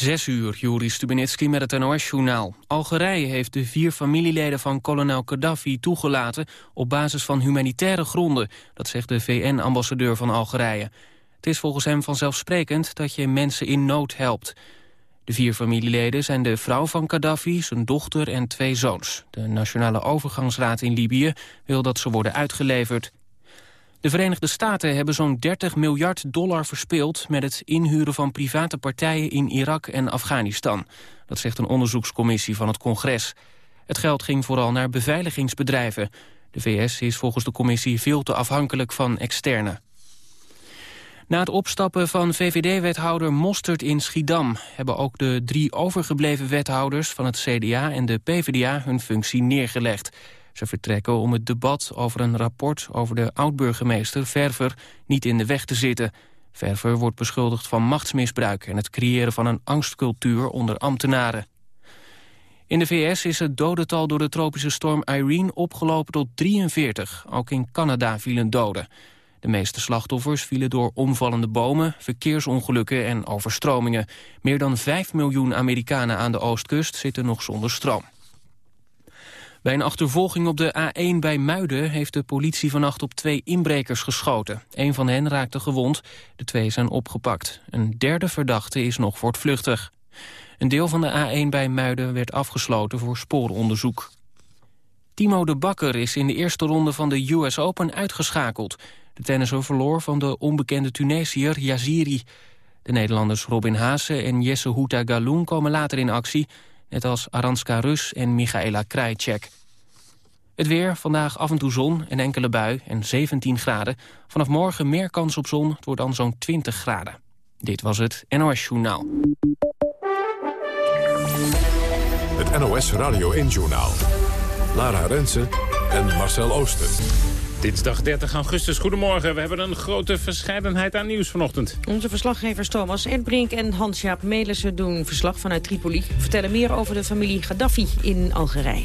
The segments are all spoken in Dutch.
Zes uur, Juri Stubenitski met het NOS-journaal. Algerije heeft de vier familieleden van kolonel Gaddafi toegelaten... op basis van humanitaire gronden, dat zegt de VN-ambassadeur van Algerije. Het is volgens hem vanzelfsprekend dat je mensen in nood helpt. De vier familieleden zijn de vrouw van Gaddafi, zijn dochter en twee zoons. De Nationale Overgangsraad in Libië wil dat ze worden uitgeleverd. De Verenigde Staten hebben zo'n 30 miljard dollar verspeeld... met het inhuren van private partijen in Irak en Afghanistan. Dat zegt een onderzoekscommissie van het congres. Het geld ging vooral naar beveiligingsbedrijven. De VS is volgens de commissie veel te afhankelijk van externe. Na het opstappen van VVD-wethouder Mostert in Schiedam... hebben ook de drie overgebleven wethouders van het CDA en de PvdA hun functie neergelegd. Ze vertrekken om het debat over een rapport over de oud-burgemeester Verver niet in de weg te zitten. Verver wordt beschuldigd van machtsmisbruik en het creëren van een angstcultuur onder ambtenaren. In de VS is het dodental door de tropische storm Irene opgelopen tot 43. Ook in Canada vielen doden. De meeste slachtoffers vielen door omvallende bomen, verkeersongelukken en overstromingen. Meer dan 5 miljoen Amerikanen aan de oostkust zitten nog zonder stroom. Bij een achtervolging op de A1 bij Muiden heeft de politie vannacht op twee inbrekers geschoten. Een van hen raakte gewond, de twee zijn opgepakt. Een derde verdachte is nog voortvluchtig. Een deel van de A1 bij Muiden werd afgesloten voor spooronderzoek. Timo de Bakker is in de eerste ronde van de US Open uitgeschakeld. De tennisser verloor van de onbekende Tunesiër Yaziri. De Nederlanders Robin Haase en Jesse Houta Galoen komen later in actie net als Aranska Rus en Michaela Krajcek. Het weer, vandaag af en toe zon, een enkele bui en 17 graden. Vanaf morgen meer kans op zon, het wordt dan zo'n 20 graden. Dit was het NOS Journaal. Het NOS Radio 1 Journaal. Lara Rensen en Marcel Ooster. Dinsdag 30 augustus, goedemorgen. We hebben een grote verscheidenheid aan nieuws vanochtend. Onze verslaggevers Thomas Erdbrink en Hans-Jaap Melissen doen verslag vanuit Tripoli. Vertellen meer over de familie Gaddafi in Algerije.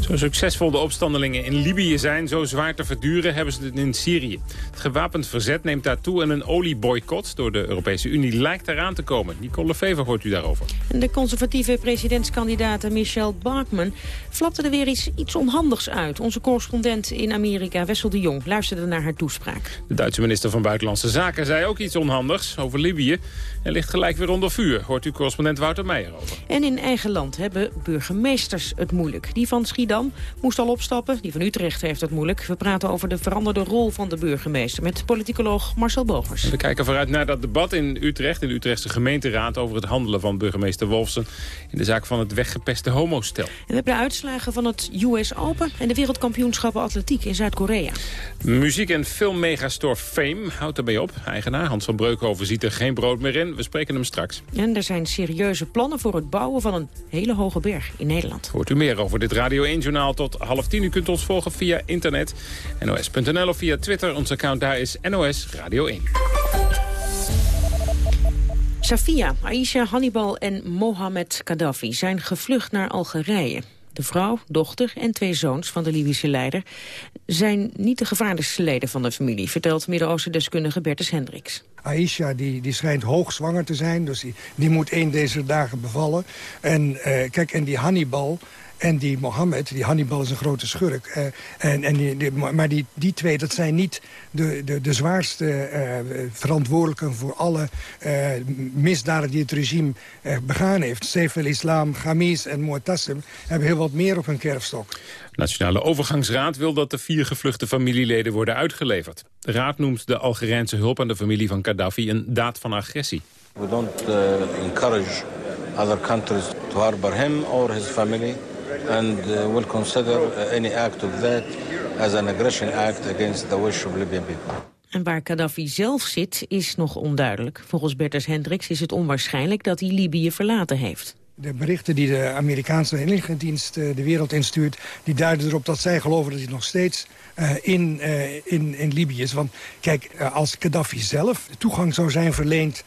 Zo succesvol de opstandelingen in Libië zijn, zo zwaar te verduren hebben ze het in Syrië. Het gewapend verzet neemt daartoe en een olieboycott door de Europese Unie lijkt eraan te komen. Nicole Lefever hoort u daarover. En de conservatieve presidentskandidaat Michelle Bachmann flapte er weer iets, iets onhandigs uit. Onze correspondent in Amerika, Wessel de Jong, luisterde naar haar toespraak. De Duitse minister van Buitenlandse Zaken zei ook iets onhandigs over Libië. En ligt gelijk weer onder vuur, hoort u correspondent Wouter Meijer over. En in eigen land hebben burgemeesters het moeilijk. Die van Schiedam moest al opstappen, die van Utrecht heeft het moeilijk. We praten over de veranderde rol van de burgemeester... met politicoloog Marcel Bogers. We kijken vooruit naar dat debat in Utrecht, in de Utrechtse gemeenteraad... over het handelen van burgemeester Wolfsen in de zaak van het weggepeste homostel. En we hebben de uitslagen van het US Open... en de wereldkampioenschappen atletiek in Zuid-Korea. Muziek- en filmmegastore Fame houdt erbij op. Eigenaar Hans van Breukhoven ziet er geen brood meer in. We spreken hem straks. En er zijn serieuze plannen voor het bouwen van een hele hoge berg in Nederland. Hoort u meer over dit Radio 1-journaal tot half tien. U kunt ons volgen via internet, nos.nl of via Twitter. Ons account daar is NOS Radio 1. Safia, Aisha Hannibal en Mohamed Gaddafi zijn gevlucht naar Algerije. De vrouw, dochter en twee zoons van de Libische leider... zijn niet de gevaarlijkste leden van de familie... vertelt Midden-Oosten-deskundige Bertus Hendricks. Aisha die, die schijnt hoogzwanger te zijn, dus die, die moet één deze dagen bevallen. En uh, kijk, en die Hannibal, en die Mohammed, die Hannibal is een grote schurk. Uh, en, en die, maar die, die twee, dat zijn niet de, de, de zwaarste uh, verantwoordelijken... voor alle uh, misdaden die het regime begaan heeft. Saif el-Islam, Ghamis en Mu'tassim hebben heel wat meer op hun kerfstok. De Nationale Overgangsraad wil dat de vier gevluchte familieleden worden uitgeleverd. De raad noemt de Algerijnse hulp aan de familie van Gaddafi een daad van agressie. We don't encourage other countries to harbor him or his family and uh, will consider uh, any act of that as an aggression act against the wish of Libyan people. En waar Gaddafi zelf zit, is nog onduidelijk. Volgens Bertus Hendricks is het onwaarschijnlijk dat hij Libië verlaten heeft. De berichten die de Amerikaanse inlichtingendienst uh, de wereld instuurt... die duiden erop dat zij geloven dat hij nog steeds uh, in, uh, in, in Libië is. Want kijk, als Gaddafi zelf toegang zou zijn verleend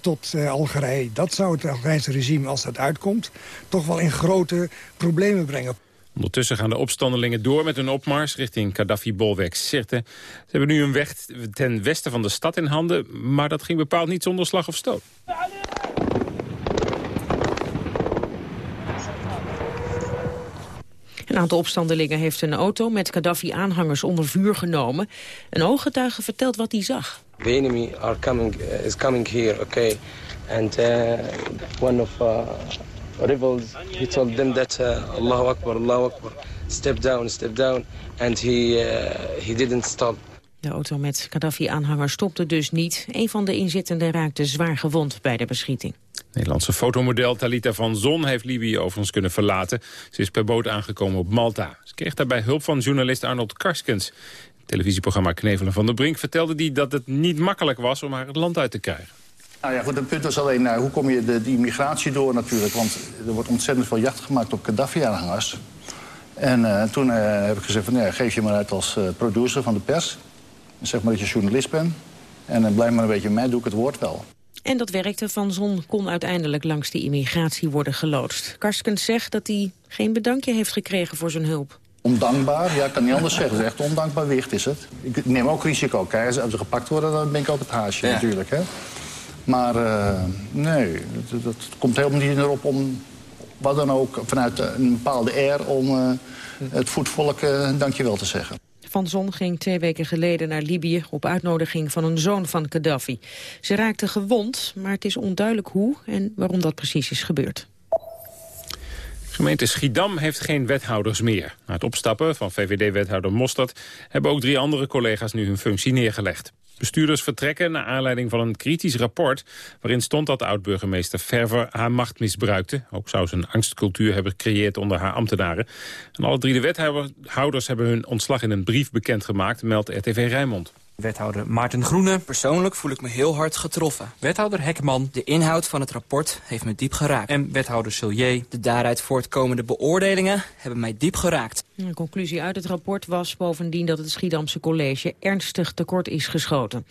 tot Algerije... dat zou het Algerijnse regime, als dat uitkomt... toch wel in grote problemen brengen. Ondertussen gaan de opstandelingen door met hun opmars richting Gaddafi-bolwerk Sirte. Ze hebben nu een weg ten westen van de stad in handen, maar dat ging bepaald niet zonder slag of stoot. Een aantal opstandelingen heeft een auto met Gaddafi-aanhangers onder vuur genomen. Een ooggetuige vertelt wat hij zag. The enemy are coming, uh, is coming here, okay. And uh, one of uh, rebels, he told them that uh, Allahu Akbar, Allahu Akbar, step down, step down. And he, uh, he didn't stop. De auto met Gaddafi-aanhanger stopte dus niet. Een van de inzittenden raakte zwaar gewond bij de beschieting. Nederlandse fotomodel Talita van Zon heeft Libië overigens kunnen verlaten. Ze is per boot aangekomen op Malta. Ze kreeg daarbij hulp van journalist Arnold Karskens. Het televisieprogramma Knevelen van der Brink vertelde die dat het niet makkelijk was om haar het land uit te krijgen. Nou ja, goed, het punt was alleen, nou, hoe kom je de, die migratie door natuurlijk? Want er wordt ontzettend veel jacht gemaakt op Gaddafi-aanhangers. En uh, toen uh, heb ik gezegd van, ja, geef je maar uit als uh, producer van de pers. Zeg maar dat je journalist bent. En blijf maar een beetje mij, doe ik het woord wel. En dat werkte. Van Zon kon uiteindelijk langs de immigratie worden geloodst. Karskens zegt dat hij geen bedankje heeft gekregen voor zijn hulp. Ondankbaar? Ja, ik kan niet anders zeggen. Het is echt ondankbaar wicht is het. Ik neem ook risico. Kijk, als ze gepakt worden, dan ben ik ook het haasje natuurlijk. Hè? Maar uh, nee, dat, dat, komt helemaal niet erop om wat dan ook vanuit een bepaalde air om uh, het voetvolk uh, dankjewel te zeggen. Van Zon ging twee weken geleden naar Libië op uitnodiging van een zoon van Gaddafi. Ze raakte gewond, maar het is onduidelijk hoe en waarom dat precies is gebeurd. Gemeente Schiedam heeft geen wethouders meer. Na het opstappen van VVD-wethouder Mostert... hebben ook drie andere collega's nu hun functie neergelegd. Bestuurders vertrekken naar aanleiding van een kritisch rapport... waarin stond dat oud-burgemeester Verver haar macht misbruikte. Ook zou ze een angstcultuur hebben gecreëerd onder haar ambtenaren. En alle drie de wethouders hebben hun ontslag in een brief bekendgemaakt... meldt RTV Rijnmond. Wethouder Maarten Groene. Persoonlijk voel ik me heel hard getroffen. Wethouder Hekman. De inhoud van het rapport heeft me diep geraakt. En wethouder Sillier. De daaruit voortkomende beoordelingen hebben mij diep geraakt. De conclusie uit het rapport was bovendien dat het Schiedamse college ernstig tekort is geschoten.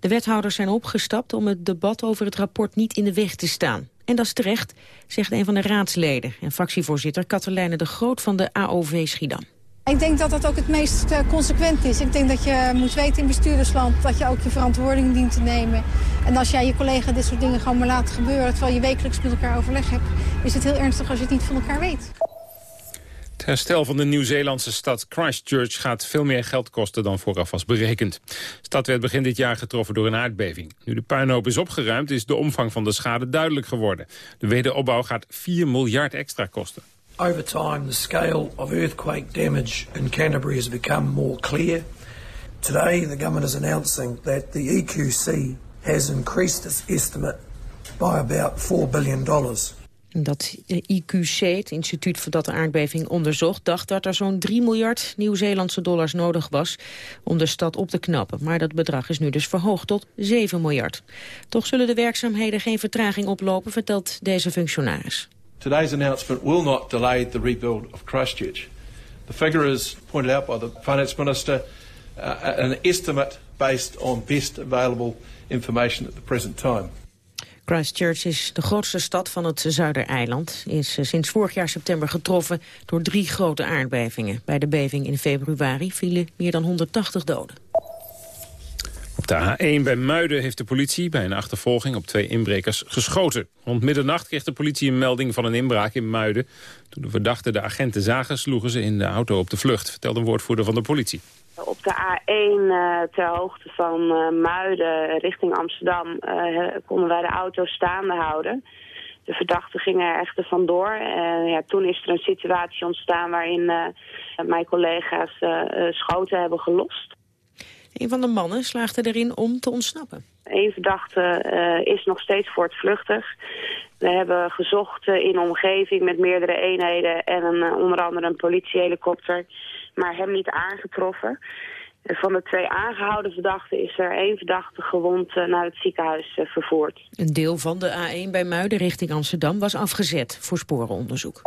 De wethouders zijn opgestapt om het debat over het rapport niet in de weg te staan. En dat is terecht, zegt een van de raadsleden en fractievoorzitter Katelijne de Groot van de AOV Schiedam. Ik denk dat dat ook het meest uh, consequent is. Ik denk dat je moet weten in bestuurdersland dat je ook je verantwoording dient te nemen. En als jij je collega dit soort dingen gewoon maar laat gebeuren... terwijl je wekelijks met elkaar overleg hebt... is het heel ernstig als je het niet van elkaar weet. Het herstel van de Nieuw-Zeelandse stad Christchurch gaat veel meer geld kosten dan vooraf was berekend. De stad werd begin dit jaar getroffen door een aardbeving. Nu de puinhoop is opgeruimd is de omvang van de schade duidelijk geworden. De wederopbouw gaat 4 miljard extra kosten. Over time, the scale of earthquake damage in Canterbury has become more clear. Today, the government is announcing that the EQC has increased its estimate by about $4 billion. Dat IQC, het instituut dat de aardbeving onderzocht... dacht dat er zo'n 3 miljard Nieuw-Zeelandse dollars nodig was... om de stad op te knappen. Maar dat bedrag is nu dus verhoogd tot 7 miljard. Toch zullen de werkzaamheden geen vertraging oplopen... vertelt deze functionaris. Today's announcement will not delay the rebuild of Christchurch. The figure is pointed out by the Finance Minister, uh, an estimate based on best available information at the present time. Christchurch is de grootste stad van het Zuidereiland. Is eh, sinds vorig jaar september getroffen door drie grote aardbevingen. Bij de beving in februari vielen meer dan 180 doden. Op de A1 bij Muiden heeft de politie bij een achtervolging op twee inbrekers geschoten. Rond middernacht kreeg de politie een melding van een inbraak in Muiden. Toen de verdachten de agenten zagen, sloegen ze in de auto op de vlucht, vertelde een woordvoerder van de politie. Op de A1 uh, ter hoogte van uh, Muiden richting Amsterdam uh, konden wij de auto staande houden. De verdachten gingen er echter vandoor. En ja, toen is er een situatie ontstaan waarin mijn collega's schoten hebben gelost. Een van de mannen slaagde erin om te ontsnappen. Eén verdachte uh, is nog steeds voortvluchtig. We hebben gezocht uh, in omgeving met meerdere eenheden en een, uh, onder andere een politiehelikopter, maar hem niet aangetroffen. Van de twee aangehouden verdachten is er één verdachte gewond naar het ziekenhuis vervoerd. Een deel van de A1 bij Muiden richting Amsterdam was afgezet voor sporenonderzoek.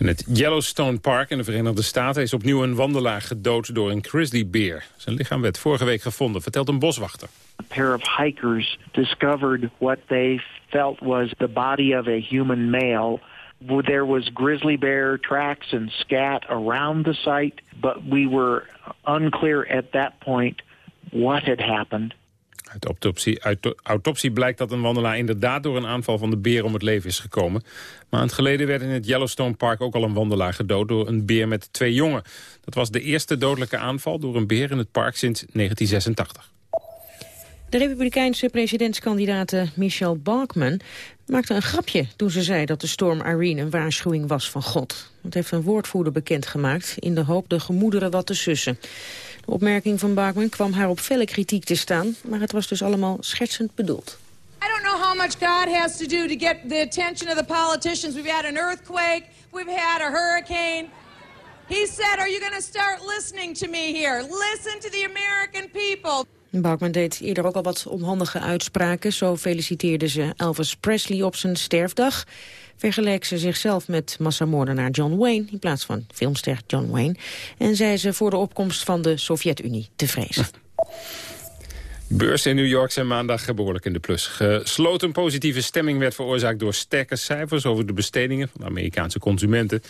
In het Yellowstone Park in de Verenigde Staten is opnieuw een wandelaar gedood door een grizzlybeer. Zijn lichaam werd vorige week gevonden, vertelt een boswachter. A pair of hikers discovered what they felt was the body of a human male. There was grizzly bear tracks and scat around the site, but we were unclear at that point what had happened. Uit autopsie, uit autopsie blijkt dat een wandelaar inderdaad door een aanval van de beer om het leven is gekomen. Maand geleden werd in het Yellowstone Park ook al een wandelaar gedood door een beer met twee jongen. Dat was de eerste dodelijke aanval door een beer in het park sinds 1986. De republikeinse presidentskandidaat Michelle Bachmann maakte een grapje toen ze zei dat de storm Irene een waarschuwing was van God. Dat heeft een woordvoerder bekendgemaakt in de hoop de gemoederen wat te sussen. De opmerking van Bachmann kwam haar op felle kritiek te staan, maar het was dus allemaal schertsend bedoeld. I don't know how much God has to do to get the attention of the politicians. We've had an earthquake, we've had a hurricane. He said, are you going to start listening to me here? Listen to the American people. Bachmann deed eerder ook al wat onhandige uitspraken. Zo feliciteerde ze Elvis Presley op zijn sterfdag. Vergeleek ze zichzelf met massamoordenaar John Wayne... in plaats van filmster John Wayne. En zei ze voor de opkomst van de Sovjet-Unie te vrezen. Beurs in New York zijn maandag behoorlijk in de plus. Gesloten positieve stemming werd veroorzaakt door sterke cijfers over de bestedingen van Amerikaanse consumenten.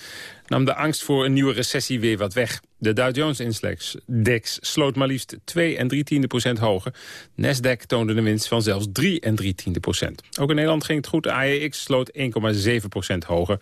Nam de angst voor een nieuwe recessie weer wat weg. De Dow Jones-index sloot maar liefst 2 en 3 tiende procent hoger. Nasdaq toonde een winst van zelfs 3 en 3 tiende procent. Ook in Nederland ging het goed. AEX sloot 1,7 procent hoger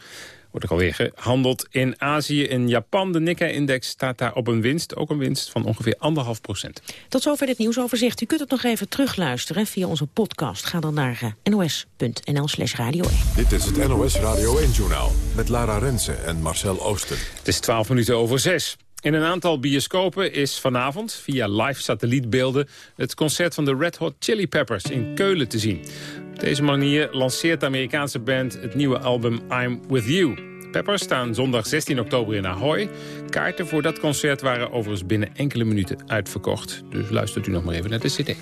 wordt er alweer gehandeld in Azië. In Japan, de Nikkei-index staat daar op een winst. Ook een winst van ongeveer anderhalf procent. Tot zover dit nieuwsoverzicht. U kunt het nog even terugluisteren via onze podcast. Ga dan naar eh, nos.nl slash radio 1. Dit is het NOS Radio 1-journaal met Lara Rensen en Marcel Oosten. Het is 12 minuten over 6. In een aantal bioscopen is vanavond, via live satellietbeelden... het concert van de Red Hot Chili Peppers in Keulen te zien. Op deze manier lanceert de Amerikaanse band het nieuwe album I'm With You. Peppers staan zondag 16 oktober in Ahoy. Kaarten voor dat concert waren overigens binnen enkele minuten uitverkocht. Dus luistert u nog maar even naar de cd.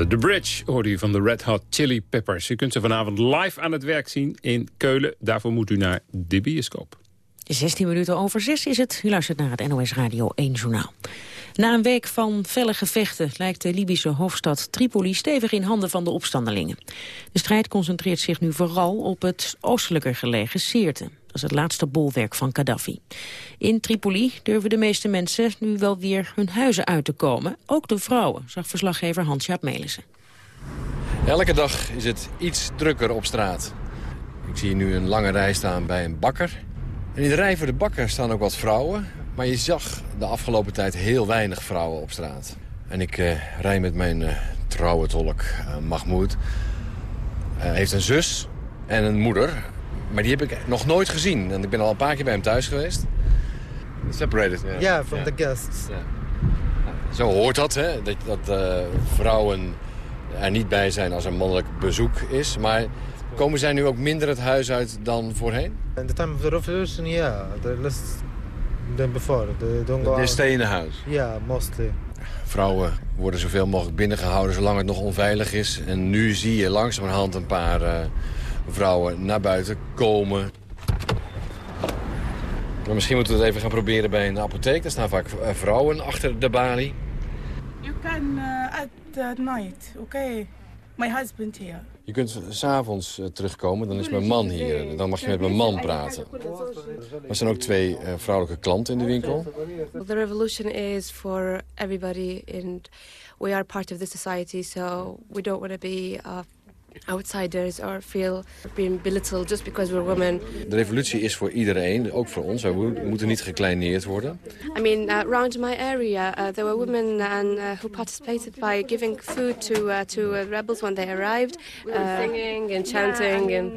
Under the Bridge hoorde u van de Red Hot Chili Peppers. U kunt ze vanavond live aan het werk zien in Keulen. Daarvoor moet u naar de bioscoop. 16 minuten over 6 is het. U luistert naar het NOS Radio 1 Journaal. Na een week van felle gevechten lijkt de Libische hoofdstad Tripoli stevig in handen van de opstandelingen. De strijd concentreert zich nu vooral op het oostelijker gelegen Sirte. Dat is het laatste bolwerk van Gaddafi. In Tripoli durven de meeste mensen nu wel weer hun huizen uit te komen. Ook de vrouwen, zag verslaggever Hans-Jaap Melissen. Elke dag is het iets drukker op straat. Ik zie nu een lange rij staan bij een bakker. In de rij voor de bakker staan ook wat vrouwen. Maar je zag de afgelopen tijd heel weinig vrouwen op straat. En ik uh, rij met mijn uh, trouwe tolk, uh, Mahmoud. Hij heeft een zus en een moeder. Maar die heb ik nog nooit gezien. En ik ben al een paar keer bij hem thuis geweest. Separated. Ja, yeah, from the guests. Zo hoort dat, hè? Dat, dat vrouwen er niet bij zijn als er mannelijk bezoek is. Maar komen zij nu ook minder het huis uit dan voorheen? In the time of the revolution, yeah. They're less than before. They don't go They stay in huis? Yeah, mostly. Vrouwen worden zoveel mogelijk binnengehouden zolang het nog onveilig is. En nu zie je langzamerhand een paar uh, vrouwen naar buiten komen. Maar misschien moeten we het even gaan proberen bij een apotheek. Daar staan vaak vrouwen achter de balie. You can uh, at night, okay? My husband here. Je kunt s'avonds uh, terugkomen, dan is mijn man hier. Dan mag je met mijn man praten. Er zijn ook twee uh, vrouwelijke klanten in de winkel. The revolution is for everybody and we are part of the society, so we don't want to be uh, outsiders or feel being belittled just because we're women. De revolutie is voor iedereen, ook voor ons. We moeten niet gekleineerd worden. I mean, uh, around my area, uh, there were women and, uh, who participated by giving food to, uh, to rebels when they arrived. singing and chanting. And...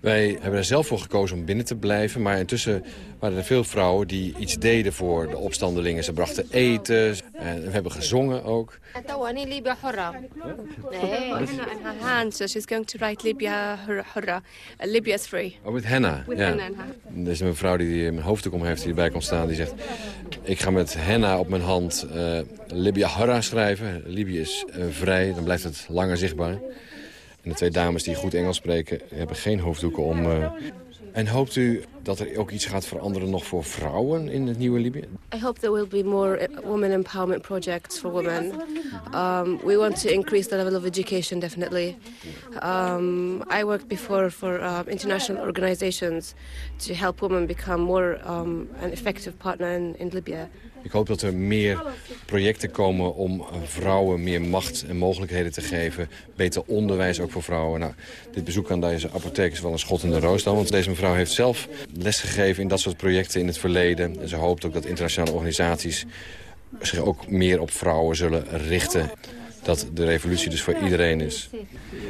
Wij hebben er zelf voor gekozen om binnen te blijven. Maar intussen waren er veel vrouwen die iets deden voor de opstandelingen. Ze brachten eten en we hebben gezongen ook. she's going to write Libya Hurra. Uh, Libya is free. Oh, met henna. Ja. Er is een mevrouw die een hoofddoek om heeft die erbij kon staan. Die zegt, ik ga met henna op mijn hand uh, Libya Hurra schrijven. Libië is uh, vrij, dan blijft het langer zichtbaar. En de twee dames die goed Engels spreken hebben geen hoofddoeken om... Uh... En hoopt u dat er ook iets gaat veranderen nog voor vrouwen in het nieuwe Libië? I hope there will be more women empowerment projects for women. Um, we want to increase the level of education, definitely. Um, I worked before for uh, international organizations to help women become more um, an effective partner in, in Libya. Ik hoop dat er meer projecten komen om vrouwen meer macht en mogelijkheden te geven. Beter onderwijs ook voor vrouwen. Nou, dit bezoek aan deze apotheek is wel een schot in de roos dan. Want deze mevrouw heeft zelf lesgegeven in dat soort projecten in het verleden. En ze hoopt ook dat internationale organisaties zich ook meer op vrouwen zullen richten. Dat de revolutie dus voor iedereen is.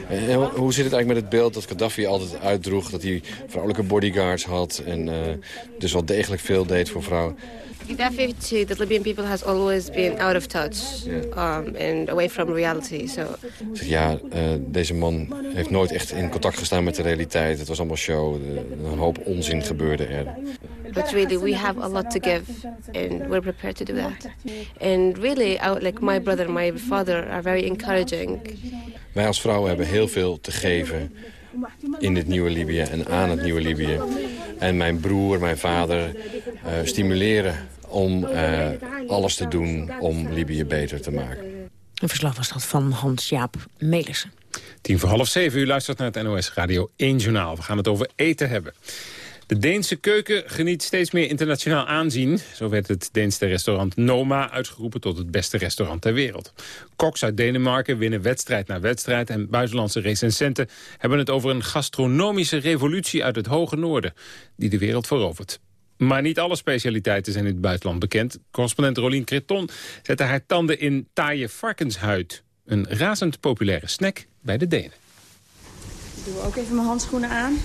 En hoe zit het eigenlijk met het beeld dat Gaddafi altijd uitdroeg... dat hij vrouwelijke bodyguards had en uh, dus wel degelijk veel deed voor vrouwen... To the Libyan people has always been out of touch um, and away from reality. So. Ja, uh, deze man heeft nooit echt in contact gestaan met de realiteit. Het was allemaal show. Een hoop onzin gebeurde er. But really, we have a lot to give, and we're prepared to do that. And really, our, like my brother, my father, are very encouraging. Wij als vrouwen hebben heel veel te geven in het nieuwe Libië en aan het nieuwe Libië. En mijn broer, mijn vader uh, stimuleren om uh, alles te doen om Libië beter te maken. Een verslag was dat van Hans-Jaap Melissen. Tien voor half zeven, u luistert naar het NOS Radio 1 Journaal. We gaan het over eten hebben. De Deense keuken geniet steeds meer internationaal aanzien. Zo werd het Deense restaurant Noma uitgeroepen tot het beste restaurant ter wereld. Koks uit Denemarken winnen wedstrijd na wedstrijd... en buitenlandse recensenten hebben het over een gastronomische revolutie uit het hoge noorden... die de wereld verovert. Maar niet alle specialiteiten zijn in het buitenland bekend. Correspondent Rolien Creton zette haar tanden in taaie varkenshuid. Een razend populaire snack bij de Denen. Ik doe ook even mijn handschoenen aan.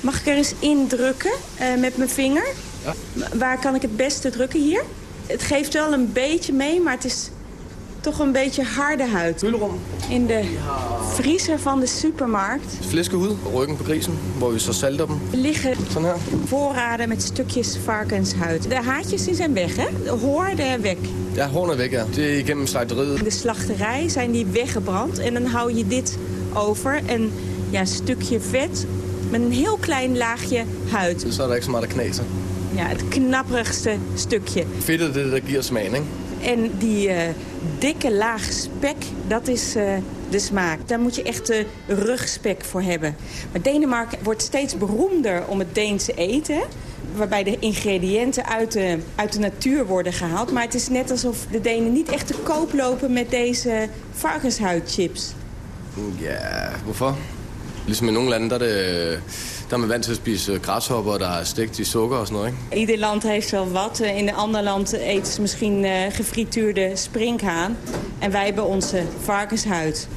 Mag ik er eens indrukken uh, met mijn vinger? Ja. Waar kan ik het beste drukken hier? Het geeft wel een beetje mee, maar het is toch een beetje harde huid. In de vriezer van de supermarkt på grisen, hvor vi så salter dem. liggen voorraden met stukjes varkenshuid. De haartjes die zijn weg, hè? De hoorden weg. Ja, er væk, ja. Det er igennem slagteriet. In de slachterij zijn die weggebrand en dan hou je dit over. Een ja, stukje vet met een heel klein laagje huid. Så er der ikke så meget at knase. Ja, het knapperigste stukje. Er giver smagen, ikke? En die eh, dikke laag spek, dat is eh, de smaak. Daar moet je echt de rugspek voor hebben. Maar Denemarken wordt steeds beroemder om het Deense eten. Waarbij de ingrediënten uit de, uit de natuur worden gehaald. Maar het is net alsof de Denen niet echt te koop lopen met deze varkenshuidchips. Ja, hvorfor? Ligesom i nogle lande, der er, det, der er man vant til at spise græshopper, der er stegt i sukker og sådan noget, ikke? Ieder land heeft wel wat. Eh, In een ander land eten ze misschien eh, gefrituurde sprinkhaan. En wij hebben onze varkenshuid.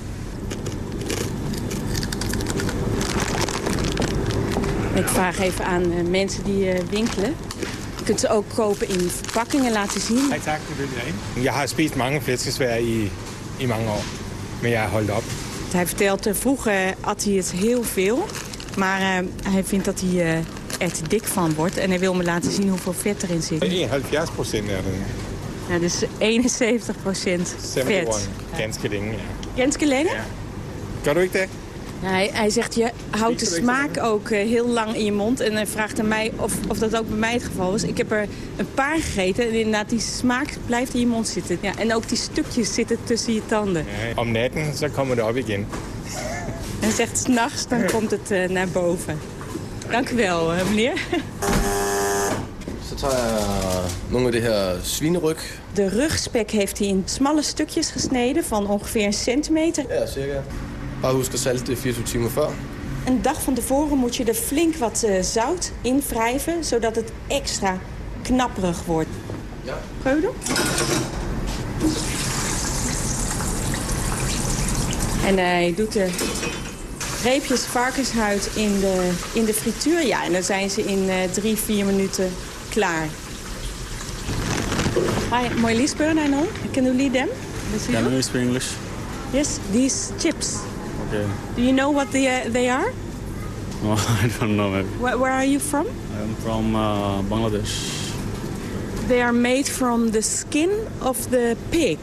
Ik vraag even aan eh, mensen die eh, winkelen. Je kunt ze ook kopen in verpakkingen laten zien. Nej tak, det vil jeg ikke. Jeg har spist mange flæskesvær i, i mange år, men jeg har holdt op. Hij vertelt, vroeger at hij het heel veel. Maar eh, hij vindt dat hij eh, er te dik van wordt. En hij wil me laten zien hoeveel vet erin zit. 71 procent er det. Ja, dus 71 procent 71, vet. ganske længe, ja. Ganske længe? Gør du ikke det? Ja, hij, hij zegt, je houdt de smaak ook eh, heel lang in je mond. En hij vraagt aan mij of, of dat ook bij mij het geval is. Ik heb er een paar gegeten en inderdaad, die smaak blijft in je mond zitten. Ja, en ook die stukjes zitten tussen je tanden. Ja, Om natten, så kommer det op igen. En zegt, s'nachts dan komt het eh, naar boven. Dank u wel, eh, meneer. Så tager jeg nogle af det her svineryg. De rugspek heeft hij in smalle stukjes gesneden van ongeveer een centimeter. Ja, cirka. Bare husk at salte det 24 timer før. Een dag van tevoren moet je er flink wat eh, zout in wrijven, zodat het extra knapperig wordt. Ja. Doen? En hij doet de reepjes varkenshuid in de, in de frituur. Ja, en dan zijn ze in eh, drie, vier minuten klaar. Hi, mooi Lisbon, I know. Can you lead them? Can you speak English? Yes, these chips. Okay. Do you know what they, uh, they are? Well, I don't know. Where, where are you from? I'm from uh, Bangladesh. They are made from the skin of the pig.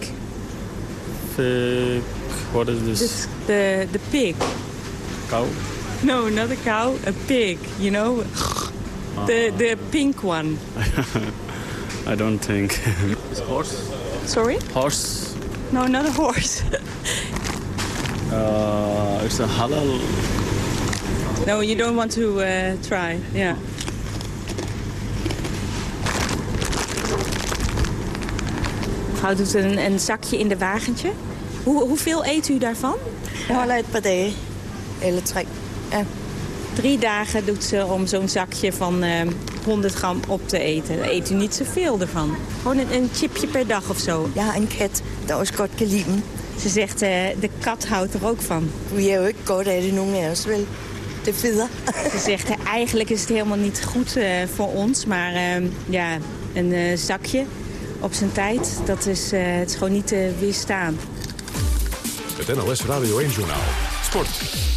Pig. What is this? s- the, the pig. Cow? No, not a cow, a pig, you know. The, the pink one. I don't think. it's horse. Sorry? Horse. No, not a horse. Uh, it's a halal. no, you don't want to uh, try. Yeah. Mevrouw doet een, een zakje in de wagentje. Hoe, hoeveel eet u daarvan? Jeg holder et par dage. Eller tre. Ja. Drie dagen doet ze om zo'n zakje van eh, 100 gram op te eten. Dan eet u niet zoveel ervan. Gewoon een, een chipje per dag of zo. Ja, een kat, godt kan lide dem. Ze zegt, eh, de kat houdt er ook van. Er af det, nogen af os, vel? Det fedder. Ze zegt, eh, eigenlijk is het helemaal niet goed eh, voor ons. Maar eh, ja, een eh, zakje op zijn tijd, dat is, eh, het is gewoon niet te weerstaan. Het NOS Radio 1-journaal. Sport.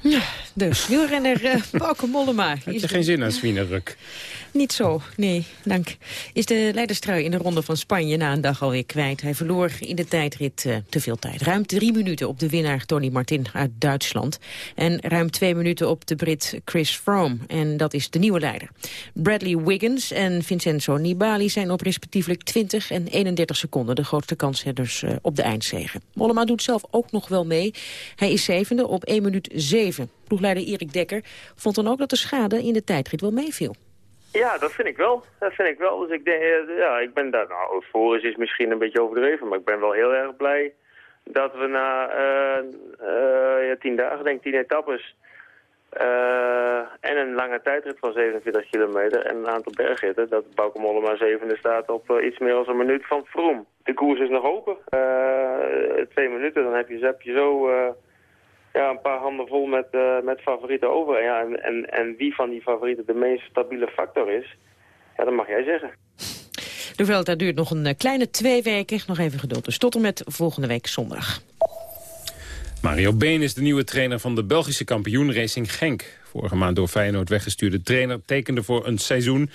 Ja, dus wielrenner uh, Bauke Mollema. Heb is je geen zin aan Swieneruk? Niet zo, nee, dank. Is de leiderstrui in de ronde van Spanje na een dag alweer kwijt. Hij verloor in de tijdrit uh, te veel tijd. Ruim drie minuten op de winnaar Tony Martin uit Duitsland. En ruim twee minuten op de Brit Chris Froome. En dat is de nieuwe leider. Bradley Wiggins en Vincenzo Nibali zijn op respectievelijk 20 en 31 seconden... de grootste kanshebbers uh, op de eindzegen. Mollema doet zelf ook nog wel mee. Hij is zevende op 1 minuut 7. Ploegleider Erik Dekker vond dan ook dat de schade in de tijdrit wel meeviel. Ja, dat vind ik wel. Dat vind ik wel. Dus ik denk, eh, ja, ik ben daar, nou, euforisch is misschien een beetje overdreven, maar ik ben wel heel erg blij dat we na uh, ja, tien dagen, denk ik, tien etappes, en een lange tijdrit van 47 kilometer en een aantal bergritten, dat Bauke Mollema zevende staat op iets meer dan een minuut van Vroom. De koers is nog open. Twee minuten, dan heb je, heb je zo ja, een paar handen vol met, uh, met favorieten over. Ja, en, en, en wie van die favorieten de meest stabiele factor is, ja, dat mag jij zeggen. De Vuelta duurt nog een eh, kleine twee weken. Nog even geduld, dus tot en met volgende week zondag. Mario Been is de nieuwe trainer van de Belgische kampioen Racing Genk. Vorige maand door Feyenoord weggestuurde trainer tekende voor een seizoen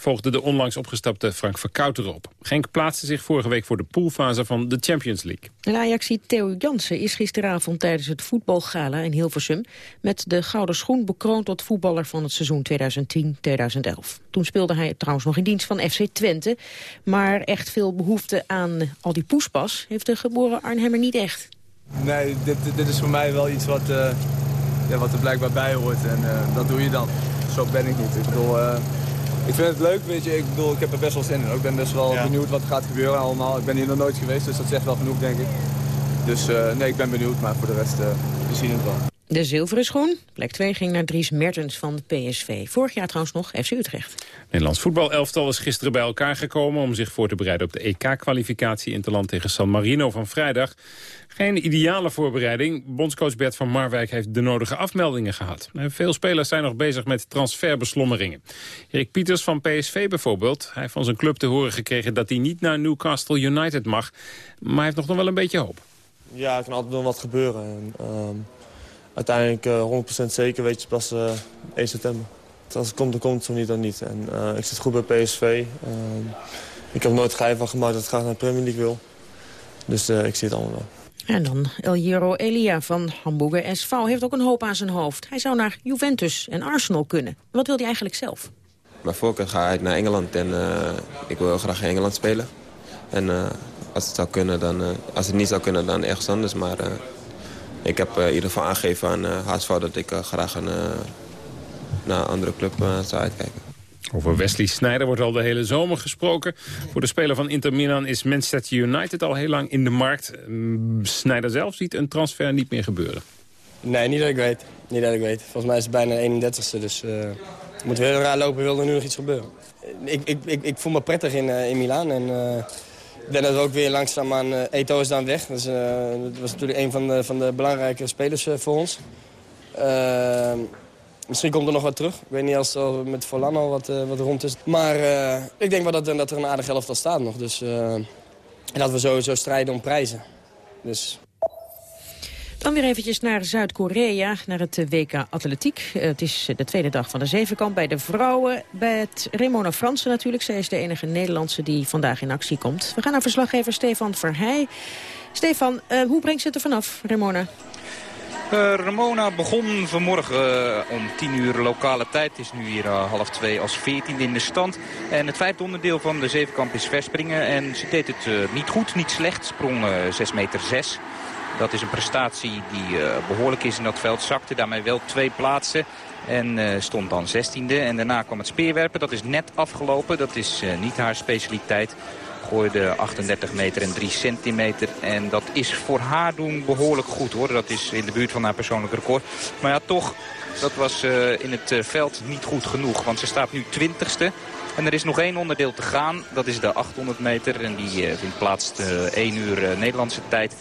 volgde de onlangs opgestapte Frank Verkouter op. Genk plaatste zich vorige week voor de poolfase van de Champions League. En Ajaxie Theo Jansen is gisteravond tijdens het voetbalgala in Hilversum... met de gouden schoen bekroond tot voetballer van het seizoen 2010-2011. Toen speelde hij trouwens nog in dienst van FC Twente. Maar echt veel behoefte aan al die poespas heeft de geboren Arnhemmer niet echt. Nee, dit, dit is voor mij wel iets wat, uh, ja, wat er blijkbaar bij hoort. En uh, dat doe je dan. Zo ben ik niet. Ik bedoel... Uh, ik vind het leuk, weet je. Ik bedoel, ik heb er best wel zin in. Ik ben best wel benieuwd wat er gaat gebeuren allemaal. Ik ben hier nog nooit geweest, dus dat zegt wel genoeg, denk ik. Dus uh, nee, ik ben benieuwd, maar voor de rest, uh, we zien het wel. De zilveren schoen, plek 2, ging naar Dries Mertens van de PSV. Vorig jaar trouwens nog FC Utrecht. Nederlands voetbalelftal is gisteren bij elkaar gekomen... om zich voor te bereiden op de EK-kwalificatie in het land tegen San Marino van vrijdag. Geen ideale voorbereiding. Bondscoach Bert van Marwijk heeft de nodige afmeldingen gehad. Veel spelers zijn nog bezig met transferbeslommeringen. Erik Pieters van PSV bijvoorbeeld. Hij heeft van zijn club te horen gekregen dat hij niet naar Newcastle United mag. Maar hij heeft nog wel een beetje hoop. Ja, er kan altijd nog wat gebeuren. En, uh, uiteindelijk uh, 100% zeker weet je pas uh, 1 september. Als het komt, dan komt het, zo niet, dan niet. En, ik zit goed bij PSV. Ehm, ik heb nooit geheim van gemaakt dat ik graag naar de Premier League wil. Dus eh, ik zie het allemaal wel. En dan El Hierro Elia van Hamburger SV heeft ook een hoop aan zijn hoofd. Hij zou naar Juventus en Arsenal kunnen. Wat wil hij eigenlijk zelf? Bij voorkeur ga ik naar Engeland en uh, ik wil graag in Engeland spelen. En uh, als het zou kunnen, dan, uh, als het niet zou kunnen, dan ergens anders. Maar ik heb in ieder geval aangegeven aan HSV dat ik graag een, naar een andere club zou uitkijken. Over Wesley Sneijder wordt al de hele zomer gesproken. Voor de speler van Inter Milan is Manchester United al heel lang in de markt. Sneijder zelf ziet een transfer niet meer gebeuren. Nee, niet dat ik weet. Niet dat ik weet. Volgens mij is het bijna 31ste, dus uh, moet heel raar lopen, wil er nu nog iets gebeuren. Ik, ik, ik, ik voel me prettig in, uh, in Milaan en uh, ik denk dat we ook weer langzaam aan... Uh, Eto is dan weg, dat was natuurlijk een van de, van de belangrijke spelers voor ons. Misschien komt er nog wat terug. Ik weet niet als er met Forlan al wat, uh, wat rond is. Maar uh, ik denk wel dat, dat er een aardig elftal staat nog. Dus, en dat we sowieso strijden om prijzen. Dus... Dan weer eventjes naar Zuid-Korea, naar het WK Atletiek. Het is de tweede dag van de zevenkamp bij de vrouwen. Bij het Remona Fransen natuurlijk. Zij is de enige Nederlandse die vandaag in actie komt. We gaan naar verslaggever Stefan Verheij. Stefan, hoe brengt ze het er vanaf, Remona? Uh, Ramona begon vanmorgen uh, om 10 uur lokale tijd. Het is nu hier uh, half twee als 14 in de stand. En het vijfde onderdeel van de zevenkamp is verspringen. En ze deed het niet goed, niet slecht. Sprong 6 meter 6. Dat is een prestatie die behoorlijk is in dat veld. Zakte daarmee wel twee plaatsen. En stond dan 16e. En daarna kwam het speerwerpen. Dat is net afgelopen. Dat is niet haar specialiteit gooide 38 meter en 3 centimeter. En dat is voor haar doen behoorlijk goed hoor. Dat is in de buurt van haar persoonlijk record. Maar ja, toch, dat was uh, in het uh, veld niet goed genoeg. Want ze staat nu 20ste. En er is nog één onderdeel te gaan. Dat is de 800 meter. En die uh, vindt plaats 1 uur Nederlandse tijd.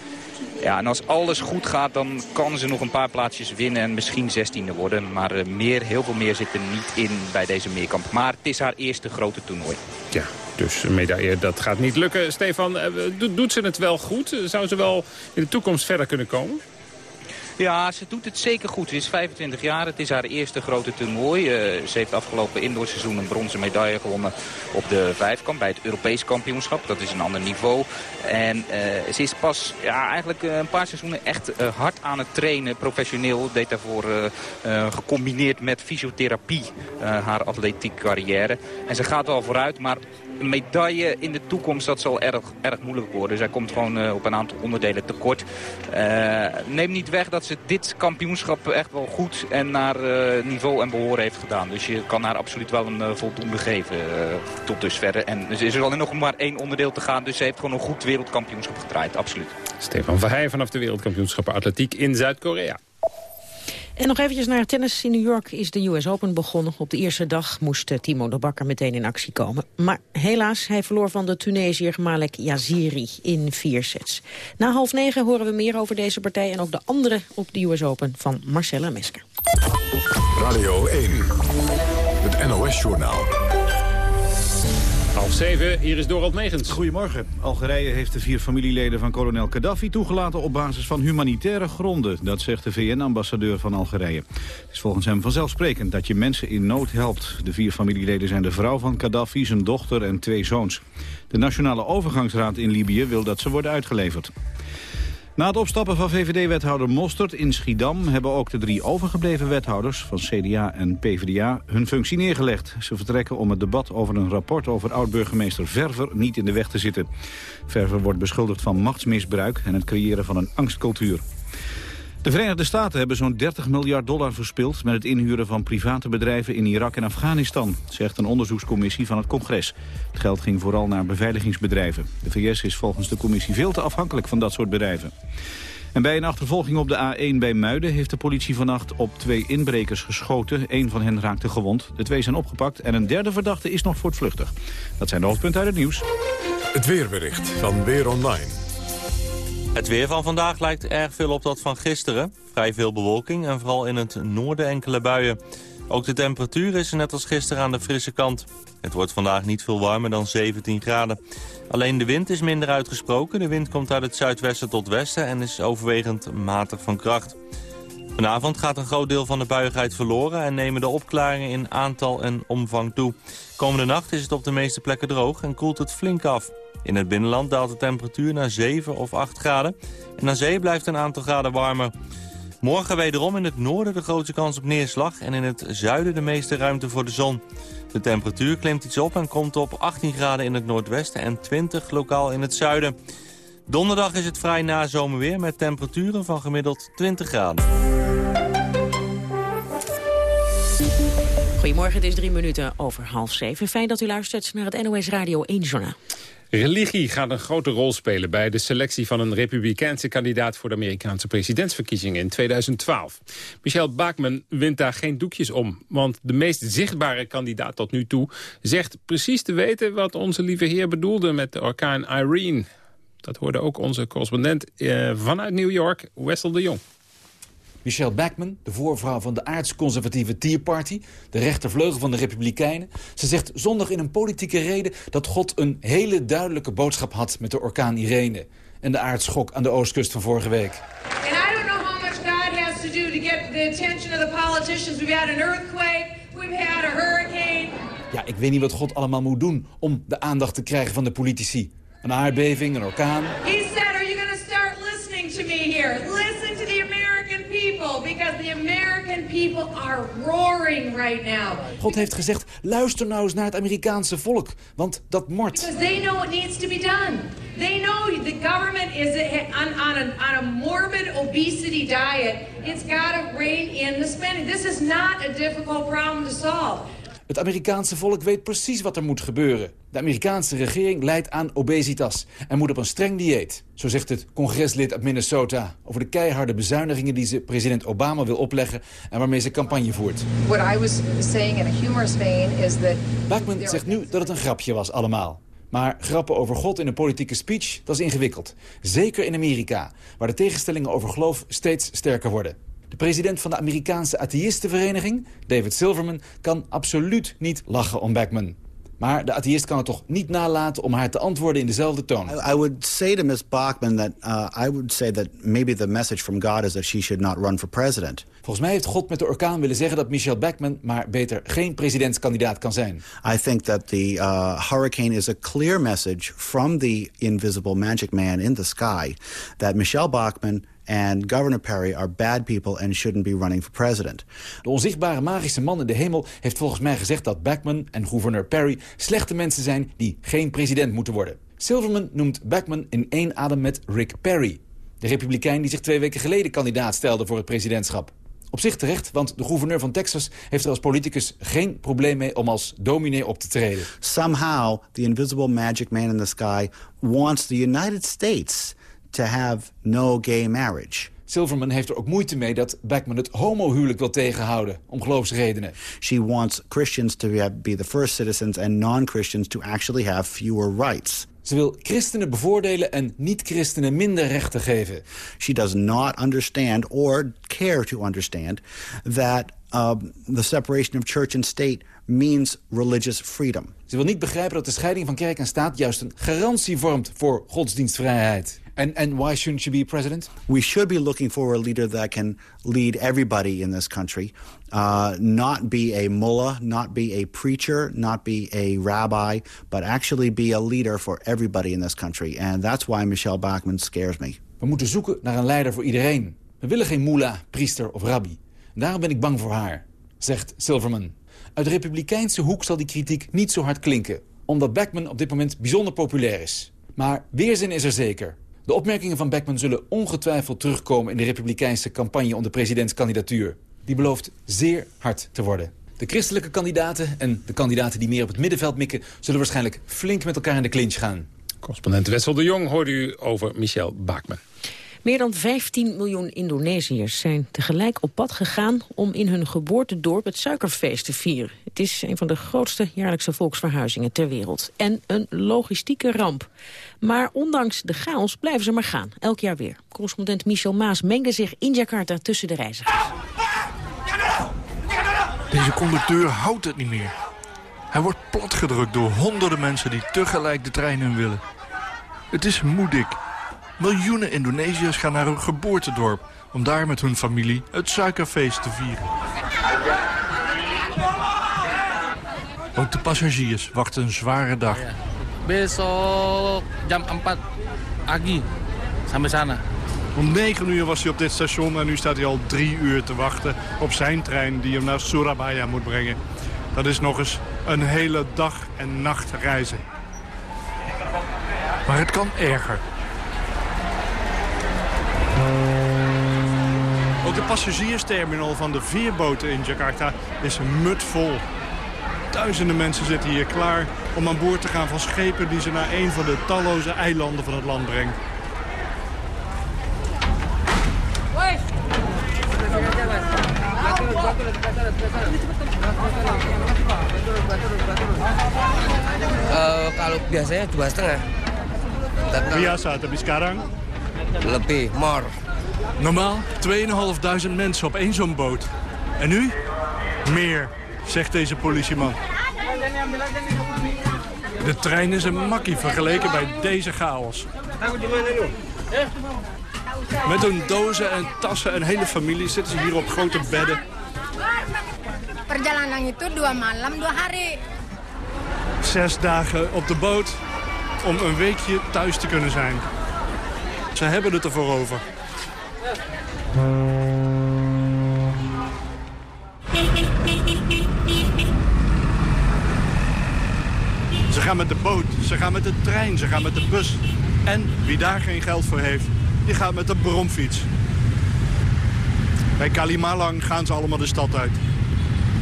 Ja, en als alles goed gaat, dan kan ze nog een paar plaatsjes winnen en misschien 16e worden. Maar meer, heel veel meer zit er niet in bij deze meerkamp. Maar het is haar eerste grote toernooi. Ja, dus medaille, dat gaat niet lukken. Stefan, doet ze het wel goed? Zou ze wel in de toekomst verder kunnen komen? Ja, ze doet het zeker goed. Ze is 25 jaar. Het is haar eerste grote toernooi. Uh, ze heeft afgelopen indoorseizoen een bronzen medaille gewonnen op de vijfkamp bij het Europees kampioenschap. Dat is een ander niveau. En uh, ze is pas ja, eigenlijk een paar seizoenen echt hard aan het trainen, professioneel. Deed daarvoor gecombineerd met fysiotherapie haar atletiek carrière. En ze gaat wel vooruit, maar een medaille in de toekomst, dat zal erg, erg moeilijk worden. Zij komt gewoon uh, op een aantal onderdelen tekort. Uh, neem niet weg dat ze dit kampioenschap echt wel goed en naar uh, niveau en behoren heeft gedaan. Dus je kan haar absoluut wel een voldoende geven tot dusver. En er is er alleen nog maar één onderdeel te gaan. Dus ze heeft gewoon een goed wereldkampioenschap gedraaid, absoluut. Stefan Verheij vanaf de wereldkampioenschappen atletiek in Zuid-Korea. En nog eventjes naar tennis. In New York is de US Open begonnen. Op de eerste dag moest Timo de Bakker meteen in actie komen. Maar helaas, hij verloor van de Tunesiër Malek Yaziri in vier sets. Na half negen horen we meer over deze partij... en ook de andere op de US Open van Marcella Mesker. Radio 1, het NOS-journaal. Half zeven, hier is Dorald Megens. Goedemorgen. Algerije heeft de vier familieleden van kolonel Gaddafi toegelaten op basis van humanitaire gronden. Dat zegt de VN-ambassadeur van Algerije. Het is volgens hem vanzelfsprekend dat je mensen in nood helpt. De vier familieleden zijn de vrouw van Gaddafi, zijn dochter en twee zoons. De Nationale Overgangsraad in Libië wil dat ze worden uitgeleverd. Na het opstappen van VVD-wethouder Mostert in Schiedam... hebben ook de drie overgebleven wethouders van CDA en PvdA hun functie neergelegd. Ze vertrekken om het debat over een rapport over oud-burgemeester Verver niet in de weg te zitten. Verver wordt beschuldigd van machtsmisbruik en het creëren van een angstcultuur. De Verenigde Staten hebben zo'n 30 miljard dollar verspild... met het inhuren van private bedrijven in Irak en Afghanistan... zegt een onderzoekscommissie van het congres. Het geld ging vooral naar beveiligingsbedrijven. De VS is volgens de commissie veel te afhankelijk van dat soort bedrijven. En bij een achtervolging op de A1 bij Muiden heeft de politie vannacht op twee inbrekers geschoten. Eén van hen raakte gewond. De twee zijn opgepakt en een derde verdachte is nog voortvluchtig. Dat zijn de hoofdpunten uit het nieuws. Het weerbericht van Weer Online. Het weer van vandaag lijkt erg veel op dat van gisteren. Vrij veel bewolking en vooral in het noorden enkele buien. Ook de temperatuur is net als gisteren aan de frisse kant. Het wordt vandaag niet veel warmer dan 17 graden. Alleen de wind is minder uitgesproken. De wind komt uit het zuidwesten tot westen en is overwegend matig van kracht. Vanavond gaat een groot deel van de buigheid verloren... en nemen de opklaringen in aantal en omvang toe. Komende nacht is het op de meeste plekken droog en koelt het flink af. In het binnenland daalt de temperatuur naar 7 of 8 graden. En aan zee blijft een aantal graden warmer. Morgen wederom in het noorden de grootste kans op neerslag... en in het zuiden de meeste ruimte voor de zon. De temperatuur klimt iets op en komt op 18 graden in het noordwesten... en 20 lokaal in het zuiden. Donderdag is het vrij nazomerweer met temperaturen van gemiddeld 20 graden. Goedemorgen, het is drie minuten over half zeven. Fijn dat u luistert naar het NOS Radio 1 Journaal. Religie gaat een grote rol spelen bij de selectie van een republikeinse kandidaat voor de Amerikaanse presidentsverkiezingen in 2012. Michelle Bachmann wint daar geen doekjes om, want de meest zichtbare kandidaat tot nu toe zegt precies te weten wat onze lieve heer bedoelde met de orkaan Irene. Dat hoorde ook onze correspondent eh, vanuit New York, Wessel de Jong. Michelle Bachmann, de voorvrouw van de aardsconservatieve Tea Party... de rechtervleugel van de Republikeinen... ze zegt zondag in een politieke reden dat God een hele duidelijke boodschap had... met de orkaan Irene en de aardschok aan de oostkust van vorige week. And I don't know how much God has to do to get the attention of the politicians. We've had an earthquake, we've had a hurricane. Ja, ik weet niet wat God allemaal moet doen om de aandacht te krijgen van de politici. Een aardbeving, een orkaan said, are you going to start listening to me here? Listen to the American people, because the American people are roaring right now. God heeft gezegd, luister nou eens naar het Amerikaanse volk, want dat mort. Because they know what needs to be done. They know the government is on, on, a, on a morbid obesity diet. It's got to rein in the spending. This is not a difficult problem to solve. Het Amerikaanse volk weet precies wat er moet gebeuren. De Amerikaanse regering leidt aan obesitas en moet op een streng dieet. Zo zegt het congreslid uit Minnesota over de keiharde bezuinigingen die ze president Obama wil opleggen en waarmee ze campagne voert. What I was saying in a humorous vein is that Bachman zegt nu dat het een grapje was allemaal. Maar grappen over God in een politieke speech, dat is ingewikkeld. Zeker in Amerika, waar de tegenstellingen over geloof steeds sterker worden. De president van de Amerikaanse atheïstenvereniging, David Silverman, kan absoluut niet lachen om Bachman. Maar de atheïst kan het toch niet nalaten om haar te antwoorden in dezelfde toon. I would say to Ms. Bachman that uh, I would say that maybe the message from God is that she should not run for president. Volgens mij heeft God met de orkaan willen zeggen dat Michelle Bachman maar beter geen presidentskandidaat kan zijn. I think that the uh, hurricane is a clear message from the invisible magic man in the sky that Michelle Bachman and Governor Perry are bad people and shouldn't be running for president. De onzichtbare magische man in de hemel heeft volgens mij gezegd dat Bachman en gouverneur Perry slechte mensen zijn die geen president moeten worden. Silverman noemt Bachman in één adem met Rick Perry, de republikein die zich twee weken geleden kandidaat stelde voor het presidentschap. Op zich terecht, want de gouverneur van Texas heeft er als politicus geen probleem mee om als dominee op te treden. Somehow the invisible magic man in the sky wants the United States to have no gay marriage. Silverman heeft er ook moeite mee dat Bachman het homohuwelijk wil tegenhouden, om geloofsredenen. She wants Christians to be the first citizens and non-Christians to actually have fewer rights. Ze wil christenen bevoordelen en niet-christenen minder rechten geven. She does not understand or care to understand that um, the separation of church and state means religious freedom. Ze wil niet begrijpen dat de scheiding van kerk en staat juist een garantie vormt voor godsdienstvrijheid. And, and why shouldn't she be president? We should be looking for a leader that can lead everybody in this country, uh, not be a mullah, not be a preacher, not be a rabbi, but actually be a leader for everybody in this country. And that's why Michelle Bachmann scares me. We moeten zoeken naar een leider voor iedereen. We willen geen mullah, priester of rabbi. Daarom ben ik bang voor haar, zegt Silverman. Uit de republikeinse hoek zal die kritiek niet zo hard klinken... omdat Bachmann op dit moment bijzonder populair is. Maar weerzin is er zeker. De opmerkingen van Beckman zullen ongetwijfeld terugkomen... in de republikeinse campagne om de presidentskandidatuur. Die belooft zeer hard te worden. De christelijke kandidaten en de kandidaten die meer op het middenveld mikken... zullen waarschijnlijk flink met elkaar in de clinch gaan. Correspondent Wessel de Jong hoorde u over Michel Bachman. Meer dan 15 miljoen Indonesiërs zijn tegelijk op pad gegaan... om in hun geboortedorp het suikerfeest te vieren. Het is een van de grootste jaarlijkse volksverhuizingen ter wereld. En een logistieke ramp. Maar ondanks de chaos blijven ze maar gaan, elk jaar weer. Correspondent Michel Maas mengde zich in Jakarta tussen de reizigers. Deze conducteur houdt het niet meer. Hij wordt platgedrukt door honderden mensen die tegelijk de trein in willen. Het is moedig. Miljoenen Indonesiërs gaan naar hun geboortedorp... om daar met hun familie het suikerfeest te vieren. Ook de passagiers wachten een zware dag. Besok jam 4 pagi sampai sana. Om 9 uur was hij op dit station en nu staat hij al drie uur te wachten op zijn trein die hem naar Surabaya moet brengen. Dat is nog eens een hele dag en nacht reizen. Maar het kan erger. Ook de passagiersterminal van de veerboten in Jakarta is mutvol. Duizenden mensen zitten hier klaar om aan boord te gaan van schepen... die ze naar een van de talloze eilanden van het land brengt. Uh, kalau biasanya dua setengah. Biasa, tapi sekarang? Lebih, more. Normaal 2.500 mensen op één zo'n boot. En nu? Meer, zegt deze politieman. De trein is een makkie vergeleken bij deze chaos. Met hun dozen en tassen en hele familie zitten ze hier op grote bedden. Perjalanan itu dua malam, dua hari. Zes dagen op de boot om een weekje thuis te kunnen zijn. Ze hebben het ervoor over. Ze gaan met de boot, ze gaan met de trein, ze gaan met de bus. En wie daar geen geld voor heeft, die gaat met de bromfiets. Bij Kalimalang gaan ze allemaal de stad uit.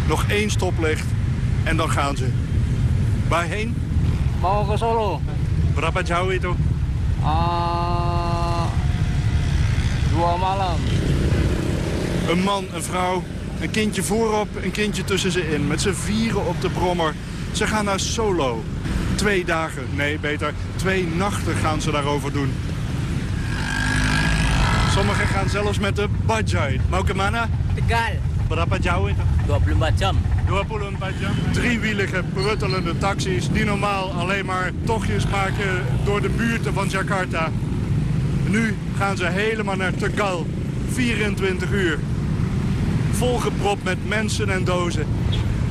Nog één stoplicht en dan gaan ze. Waarheen? Mau ke Solo. Berapa jauh itu? Uh, malam. Een man, een vrouw, een kindje voorop, een kindje tussen ze in. Met z'n vieren op de brommer. Ze gaan naar Solo. Twee dagen, nee beter, twee nachten gaan ze daarover doen. Sommigen gaan zelfs met de Bajaj. Mau kemana? Tegal. Berapa jauh itu? 24 jam. 24 jam. Driewielige, pruttelende taxis die normaal alleen maar tochtjes maken door de buurten van Jakarta. Nu gaan ze helemaal naar Tegal. 24 uur. Volgepropt met mensen en dozen.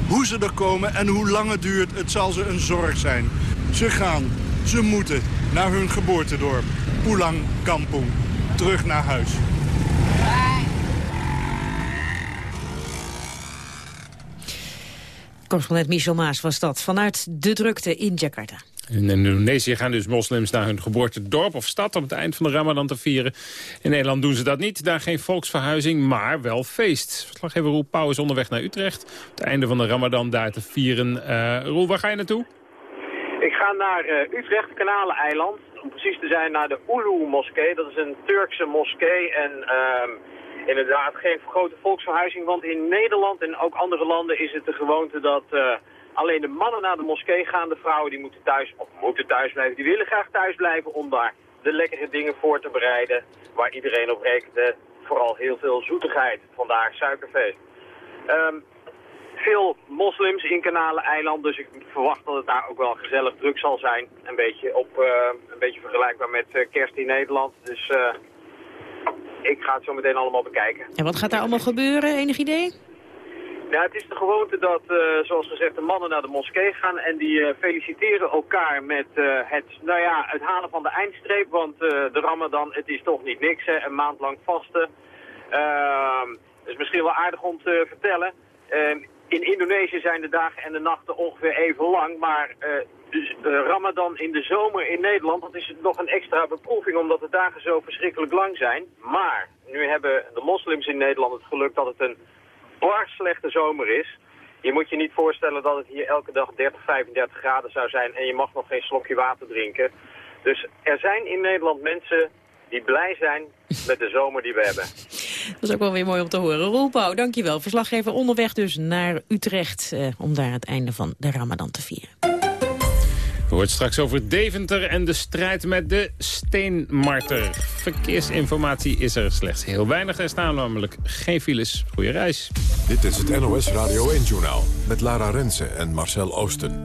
Hoe ze er komen en hoe lang het duurt, het zal ze een zorg zijn. Ze gaan, ze moeten, naar hun geboortedorp. Pulang Kampong. Terug naar huis. Correspondent Michel Maas was dat, vanuit de drukte in Jakarta. In Indonesië gaan dus moslims naar hun geboortedorp of stad... op het eind van de ramadan te vieren. In Nederland doen ze dat niet. Daar geen volksverhuizing, maar wel feest. Verslaggever Roel Pauw is onderweg naar Utrecht. Op het einde van de ramadan daar te vieren. Uh, Roel, waar ga je naartoe? Ik ga naar uh, Utrecht, Kanaleneiland. Om precies te zijn naar de Ulu-moskee. Dat is een Turkse moskee en... Uh, inderdaad geen grote volksverhuizing, want in Nederland en ook andere landen is het de gewoonte dat uh, alleen de mannen naar de moskee gaan. De vrouwen die moeten thuis, of moeten thuis blijven, die willen graag thuis blijven om daar de lekkere dingen voor te bereiden. Waar iedereen op rekent, vooral heel veel zoetigheid. Vandaag suikerfeest. Um, veel moslims in Kanaleneiland, dus ik verwacht dat het daar ook wel gezellig druk zal zijn. Een beetje, op, eh, een beetje vergelijkbaar met eh, kerst in Nederland. Dus eh, ik ga het zo meteen allemaal bekijken. En wat gaat daar allemaal gebeuren? Enig idee? Ja, het is de gewoonte dat, eh, zoals gezegd, de mannen naar de moskee gaan en die eh, feliciteren elkaar met eh, het, nou ja, het halen van de eindstreep. Want de Ramadan, het is toch niet niks, hè, een maand lang vasten. Ehm is misschien wel aardig om te vertellen. Ehm, in Indonesië zijn de dagen en de nachten ongeveer even lang, maar dus, Ramadan in de zomer in Nederland, dat is nog een extra beproeving omdat de dagen zo verschrikkelijk lang zijn. Maar nu hebben de moslims in Nederland het geluk dat het een bar slechte zomer is. Je moet je niet voorstellen dat het hier elke dag 30, 35 graden zou zijn en je mag nog geen slokje water drinken. Dus er zijn in Nederland mensen die blij zijn met de zomer die we hebben. Dat is ook wel weer mooi om te horen. Roel Pauw, dankjewel. Verslaggever onderweg dus naar Utrecht... Eh, om daar het einde van de Ramadan te vieren. We hoort straks over Deventer en de strijd met de steenmarter. Verkeersinformatie is er slechts heel weinig. Er staan namelijk geen files. Goeie reis. Dit is het NOS Radio 1-journaal met Lara Rensen en Marcel Oosten.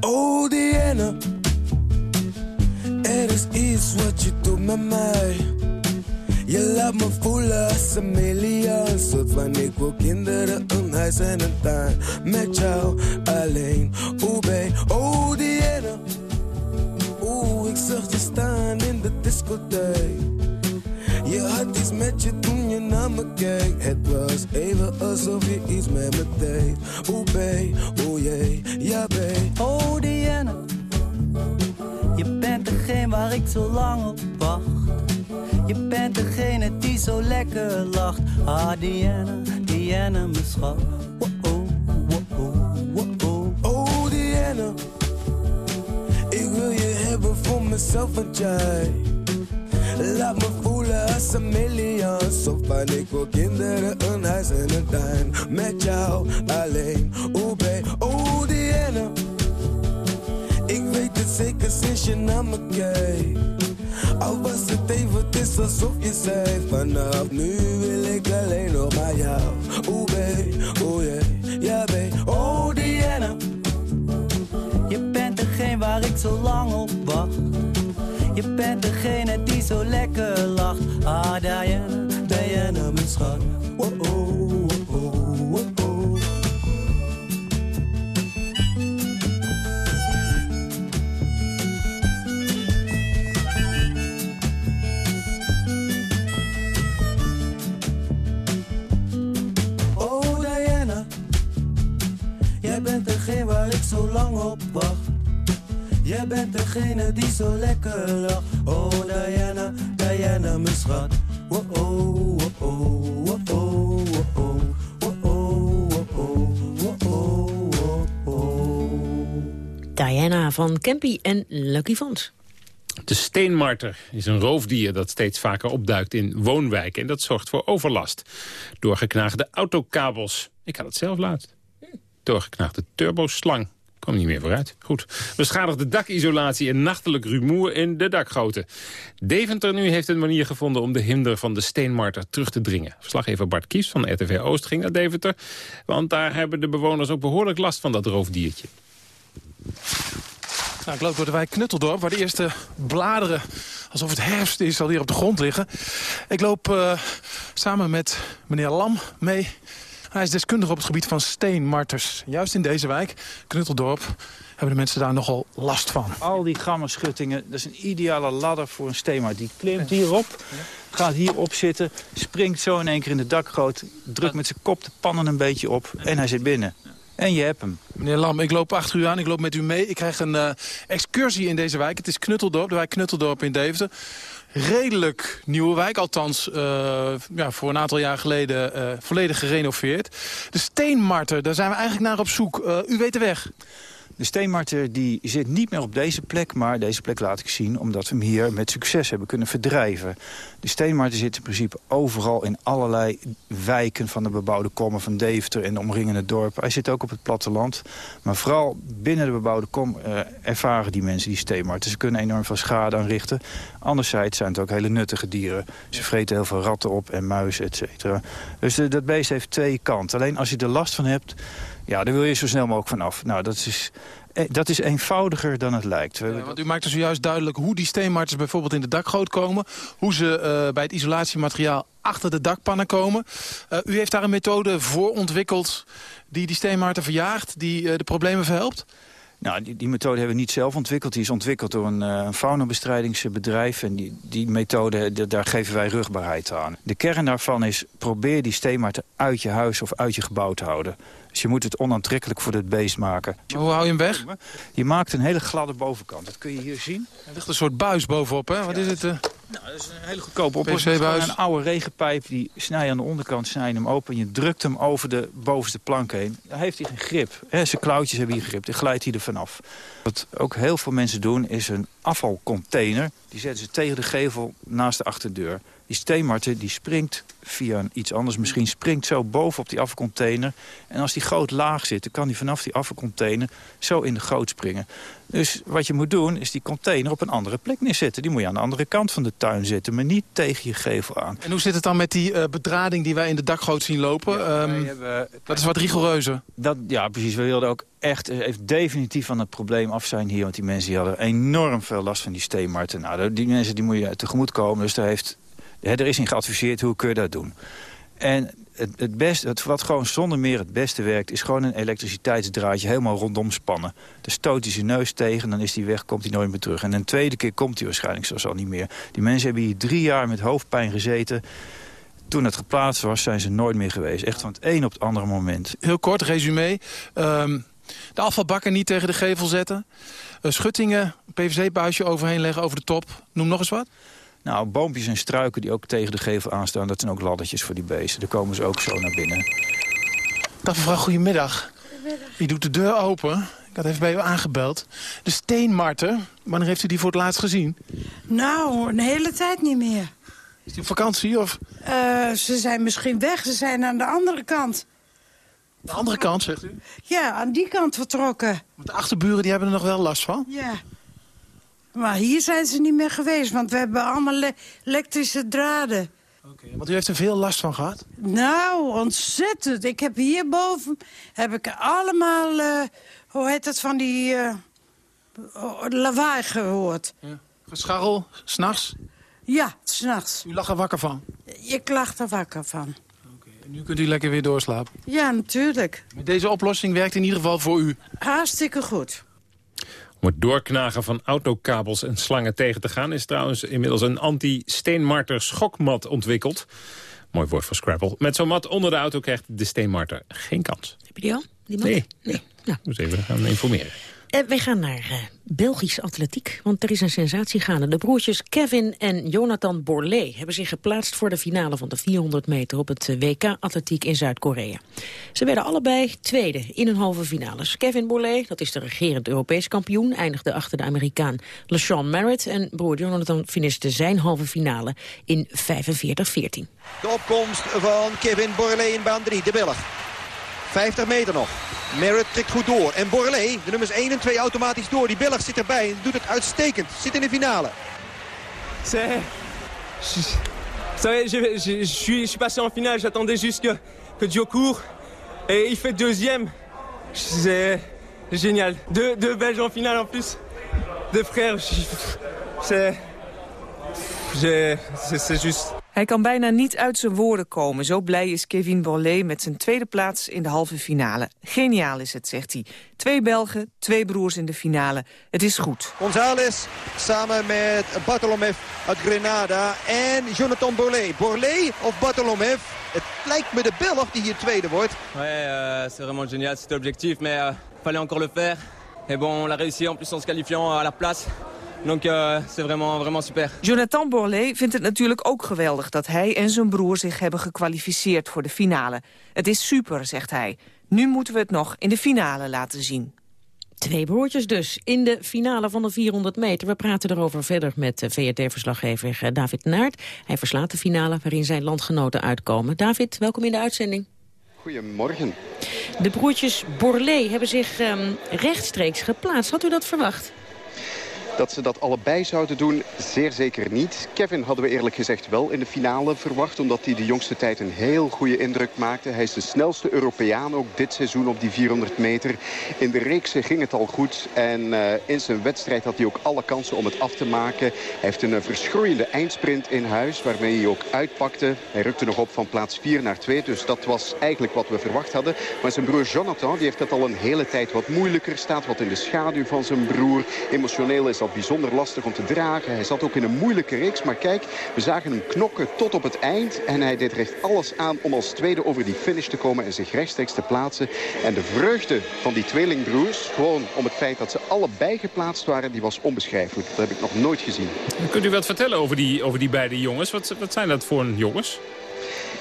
Oh Diana, er is iets wat je doet met mij. Je laat me voelen als een miljoen. Soort van ik wil kinderen, een huis en een tuin. Met jou alleen, oeh babe, oh Diana. Oeh, ik zag je staan in de discotheek. Je had iets met je toen je naar me keek. Het was even alsof je iets met me deed. Oeh babe, oeh jee, ja babe. Oh Diana, je bent degene waar ik zo lang op wacht. Je bent degene die zo lekker lacht. Ah Diana, Diana, mijn schat. Wow-oh, wow-oh, wow-oh. Oh Diana, ik wil je hebben voor mezelf en jij. Laat me voelen als een miljoen. Zo van ik wil kinderen, een huis en een tuin. Met jou alleen, oh babe, oh Diana. Ik weet het zeker sinds je naar me kijkt. Al was het even, het is alsof je zei Vanaf nu wil ik alleen nog maar jou Oeh babe, oeh yeah, ja babe Oh Diana Je bent degene waar ik zo lang op wacht. Je bent degene die zo lekker lacht. Ah Diana, Diana, mijn schat. Wow-oh, wow-oh, lang op wacht Jij bent degene die zo lekker lacht Oh Diana, Diana mijn schat wow-oh, wow-oh, wow-oh Wow-oh, wow-oh, wow-oh, wow-oh Diana van Campy en Lucky Fons. De steenmarter is een roofdier dat steeds vaker opduikt in woonwijken. En dat zorgt voor overlast. Doorgeknaagde autokabels. Ik had het zelf laatst. Doorgeknaagde turboslang. Kwam niet meer vooruit. Goed. Beschadigde dakisolatie en nachtelijk rumoer in de dakgoten. Deventer nu heeft een manier gevonden om de hinder van de steenmarter terug te dringen. Verslaggever Bart Kies van RTV Oost ging naar Deventer. Want daar hebben de bewoners ook behoorlijk last van dat roofdiertje. Nou, ik loop door de wijk Knutteldorp, waar de eerste bladeren, alsof het herfst is, al hier op de grond liggen. Ik loop eh, samen met meneer Lam mee. Hij is deskundige op het gebied van steenmarters. Juist in deze wijk, Knutteldorp, hebben de mensen daar nogal last van. Al die gammaschuttingen, dat is een ideale ladder voor een steenmarter. Die klimt hierop, gaat hierop zitten, springt zo in één keer in de dakgoot... drukt met zijn kop de pannen een beetje op en hij zit binnen. En je hebt hem. Meneer Lam, ik loop achter u aan, ik loop met u mee. Ik krijg een eh, excursie in deze wijk. Het is Knutteldorp, de wijk Knutteldorp in Deventer. Redelijk nieuwe wijk, althans eh, ja, voor een aantal jaar geleden eh, volledig gerenoveerd. De steenmarter, daar zijn we eigenlijk naar op zoek. Eh, u weet de weg. De steenmarter die zit niet meer op deze plek, maar deze plek laat ik zien... omdat we hem hier met succes hebben kunnen verdrijven. De steenmarter zit in principe overal in allerlei wijken van de bebouwde kommen van Deventer en de omringende dorpen. Hij zit ook op het platteland. Maar vooral binnen de bebouwde kom uh, ervaren die mensen die steenmarten. Ze kunnen enorm veel schade aanrichten. Anderzijds zijn het ook hele nuttige dieren. Ze vreten heel veel ratten op en muizen, et cetera. Dus dat beest heeft twee kanten. Alleen als je er last van hebt, ja, daar wil je zo snel mogelijk vanaf. Nou, dat is dat is eenvoudiger dan het lijkt. Ja, want u maakt dus zojuist duidelijk hoe die steenmarters bijvoorbeeld in de dakgoot komen. Hoe ze uh, bij het isolatiemateriaal achter de dakpannen komen. Uh, u heeft daar een methode voor ontwikkeld die die steenmarter verjaagt, die de problemen verhelpt? Nou, die, die, methode hebben we niet zelf ontwikkeld. Die is ontwikkeld door een, een faunabestrijdingsbedrijf. En die, die methode, de, daar geven wij rugbaarheid aan. De kern daarvan is, probeer die steenmarter uit je huis of uit je gebouw te houden. Dus je moet het onaantrekkelijk voor het beest maken. hoe hou je hem weg? Je maakt een hele gladde bovenkant. Dat kun je hier zien. Er ligt een soort buis bovenop, hè? Wat ja, is het? Uh... Nou, dat is een hele goedkope oplossing. Een oude regenpijp, die snij je aan de onderkant, snij je hem open... en je drukt hem over de bovenste plank heen. Dan heeft hij geen grip. Hè? Zijn klauwtjes hebben hier grip, dan glijdt hij er vanaf. Wat ook heel veel mensen doen, is een afvalcontainer. Die zetten ze tegen de gevel naast de achterdeur. Die steenmarter die springt via iets anders misschien... springt zo bovenop die afvalcontainer. En als die goot laag zit, dan kan die vanaf die afvalcontainer... zo in de goot springen. Dus wat je moet doen, is die container op een andere plek neerzetten. Die moet je aan de andere kant van de tuin zetten, maar niet tegen je gevel aan. En hoe zit het dan met die uh, bedrading die wij in de dakgoot zien lopen? Ja, um, hebben, dat is wat rigoureuzer. Dat, ja, precies. We wilden ook echt even definitief van het probleem af zijn hier. Want die mensen die hadden enorm veel last van die steenmarten. Nou, die mensen die moet je tegemoet komen. Dus daar heeft er is in geadviseerd hoe kun je dat doen. En het, het, beste, het, wat gewoon zonder meer het beste werkt... is gewoon een elektriciteitsdraadje helemaal rondom spannen. Dan stoot hij zijn neus tegen, dan is hij weg, komt hij nooit meer terug. En een tweede keer komt hij waarschijnlijk zoals al niet meer. Die mensen hebben hier drie jaar met hoofdpijn gezeten... Toen het geplaatst was, zijn ze nooit meer geweest. Echt van het een op het andere moment. Heel kort, resume. Um, de afvalbakken niet tegen de gevel zetten. Uh, schuttingen, PVC-buisje overheen leggen over de top. Noem nog eens wat. Nou, boompjes en struiken die ook tegen de gevel aanstaan... dat zijn ook laddertjes voor die beesten. Daar komen ze ook zo naar binnen. Dag mevrouw, goedemiddag. Goedemiddag. Wie doet de deur open? Ik had even bij u aangebeld. De steenmarter, wanneer heeft u die voor het laatst gezien? Nou, een hele tijd niet meer. Is die op vakantie of? Uh, ze zijn misschien weg, ze zijn aan de andere kant. De andere kant, zegt u? Ja, aan die kant vertrokken. Want de achterburen die hebben er nog wel last van? Ja. Maar hier zijn ze niet meer geweest, want we hebben allemaal elektrische draden. Oké, okay, want u heeft er veel last van gehad? Nou, ontzettend. Ik heb hierboven heb ik allemaal, uh, hoe heet het, van die uh, lawaai gehoord. Ja. Gescharrel, s'nachts? Ja, s'nachts. U lag er wakker van? Ik lag er wakker van. Oké, en nu kunt u lekker weer doorslapen? Ja, natuurlijk. Met deze oplossing werkt in ieder geval voor u? Hartstikke goed. Om het doorknagen van autokabels en slangen tegen te gaan... is trouwens inmiddels een anti-steenmarter schokmat ontwikkeld. Mooi woord voor Scrabble. Met zo'n mat onder de auto krijgt de steenmarter geen kans. Heb je die al? Die mat? Nee. nee. Nou. Moet even gaan informeren. Uh, wij gaan naar uh, Belgisch atletiek, want er is een sensatie gaande. De broertjes Kevin en Jonathan Borlée hebben zich geplaatst voor de finale van de 400 meter op het WK atletiek in Zuid-Korea. Ze werden allebei tweede in hun halve finales. Kevin Borlée, dat is de regerend Europees kampioen, eindigde achter de Amerikaan LeSean Merritt en broer Jonathan finishte zijn halve finale in 45-14. De opkomst van Kevin Borlée in baan 3, de Belg. 50 meter nog. Merritt trekt goed door. En Borlée, de nummers 1 en 2 automatisch door. Die Belg zit erbij en doet het uitstekend. Zit in de finale. C'est... Je, je, je, je, suis passé en finale. J'attendais juste que, que Dio court. Et il fait deuxième. C'est génial. Deux, deux Belges en finale en plus. Deux frères. C'est... C'est juste... Hij kan bijna niet uit zijn woorden komen. Zo blij is Kevin Borlée met zijn tweede plaats in de halve finale. Geniaal is het, zegt hij. Twee Belgen, twee broers in de finale. Het is goed. González samen met Bartolomev uit Grenada en Jonathan Borlée. Borlée of Bartolomev? Het lijkt me de Belg die hier tweede wordt. Ouais, uh, c'est vraiment génial, c'était l'objectif, mais uh, fallait encore le faire. Et bon, on l'a réussi en plus en se qualifiant à la place. Donc uh, c'est vraiment, vraiment super. Jonathan Borlée vindt het natuurlijk ook geweldig dat hij en zijn broer zich hebben gekwalificeerd voor de finale. Het is super, zegt hij. Nu moeten we het nog in de finale laten zien. Twee broertjes dus, in de finale van de 400 meter. We praten erover verder met VRT-verslaggever eh, David Naert. Hij verslaat de finale waarin zijn landgenoten uitkomen. David, welkom in de uitzending. Goedemorgen. De broertjes Borlée hebben zich um, rechtstreeks geplaatst. Had u dat verwacht? Dat ze dat allebei zouden doen, zeer zeker niet. Kevin hadden we eerlijk gezegd wel in de finale verwacht... omdat hij de jongste tijd een heel goede indruk maakte. Hij is de snelste Europeaan ook dit seizoen op die 400 meter. In de reeks ging het al goed. En uh, in zijn wedstrijd had hij ook alle kansen om het af te maken. Hij heeft een uh, verschroeiende eindsprint in huis... waarmee hij ook uitpakte. Hij rukte nog op van plaats 4 naar 2. Dus dat was eigenlijk wat we verwacht hadden. Maar zijn broer Jonathan die heeft het al een hele tijd wat moeilijker. Staat wat in de schaduw van zijn broer. Emotioneel is bijzonder lastig om te dragen. Hij zat ook in een moeilijke reeks. Maar kijk, we zagen hem knokken tot op het eind. En hij deed recht alles aan om als tweede over die finish te komen en zich rechtstreeks te plaatsen. En de vreugde van die tweelingbroers, gewoon om het feit dat ze allebei geplaatst waren, die was onbeschrijfelijk. Dat heb ik nog nooit gezien. Kunt u wat vertellen over die, over die beide jongens? Wat, wat zijn dat voor jongens?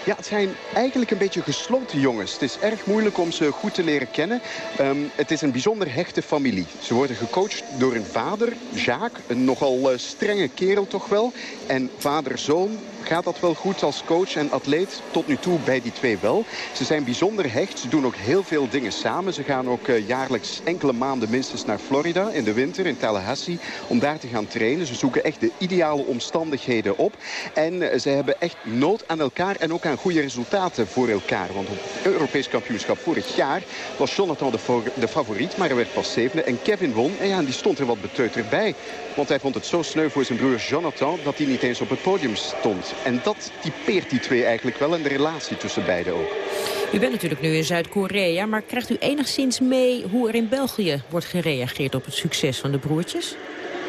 Ja, het zijn eigenlijk een beetje gesloten jongens. Het is erg moeilijk om ze goed te leren kennen. Um, het is een bijzonder hechte familie. Ze worden gecoacht door een vader, Jacques. Een nogal uh, strenge kerel toch wel. En vader-zoon gaat dat wel goed als coach en atleet. Tot nu toe bij die twee wel. Ze zijn bijzonder hecht. Ze doen ook heel veel dingen samen. Ze gaan ook uh, jaarlijks enkele maanden minstens naar Florida in de winter, in Tallahassee. Om daar te gaan trainen. Ze zoeken echt de ideale omstandigheden op. En uh, ze hebben echt nood aan elkaar en ook aan goede resultaten voor elkaar. Want op het Europees kampioenschap vorig jaar was Jonathan de, de favoriet. Maar hij werd pas zevende. En Kevin won. En ja, die stond er wat beteuterd bij. Want hij vond het zo sneu voor zijn broer Jonathan dat hij niet eens op het podium stond. En dat typeert die twee eigenlijk wel en de relatie tussen beiden ook. U bent natuurlijk nu in Zuid-Korea, maar krijgt u enigszins mee hoe er in België wordt gereageerd op het succes van de broertjes?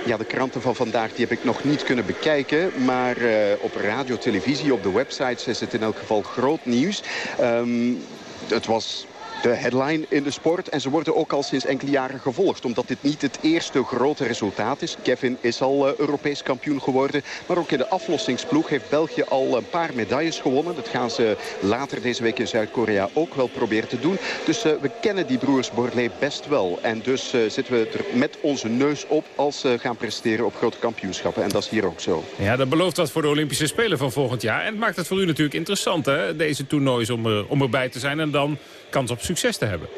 Ja, de kranten van vandaag die heb ik nog niet kunnen bekijken. Maar uh, op radio, televisie, op de websites is het in elk geval groot nieuws. Um, het was de headline in de sport. En ze worden ook al sinds enkele jaren gevolgd. Omdat dit niet het eerste grote resultaat is. Kevin is al uh, Europees kampioen geworden. Maar ook in de aflossingsploeg heeft België al een paar medailles gewonnen. Dat gaan ze later deze week in Zuid-Korea ook wel proberen te doen. Dus uh, we kennen die broers Borlée best wel. En dus uh, zitten we er met onze neus op als ze gaan presteren op grote kampioenschappen. En dat is hier ook zo. Ja, dat belooft wat voor de Olympische Spelen van volgend jaar. En het maakt het voor u natuurlijk interessant, hè? Deze toernoois om, om erbij te zijn. En dan kans op succes te hebben.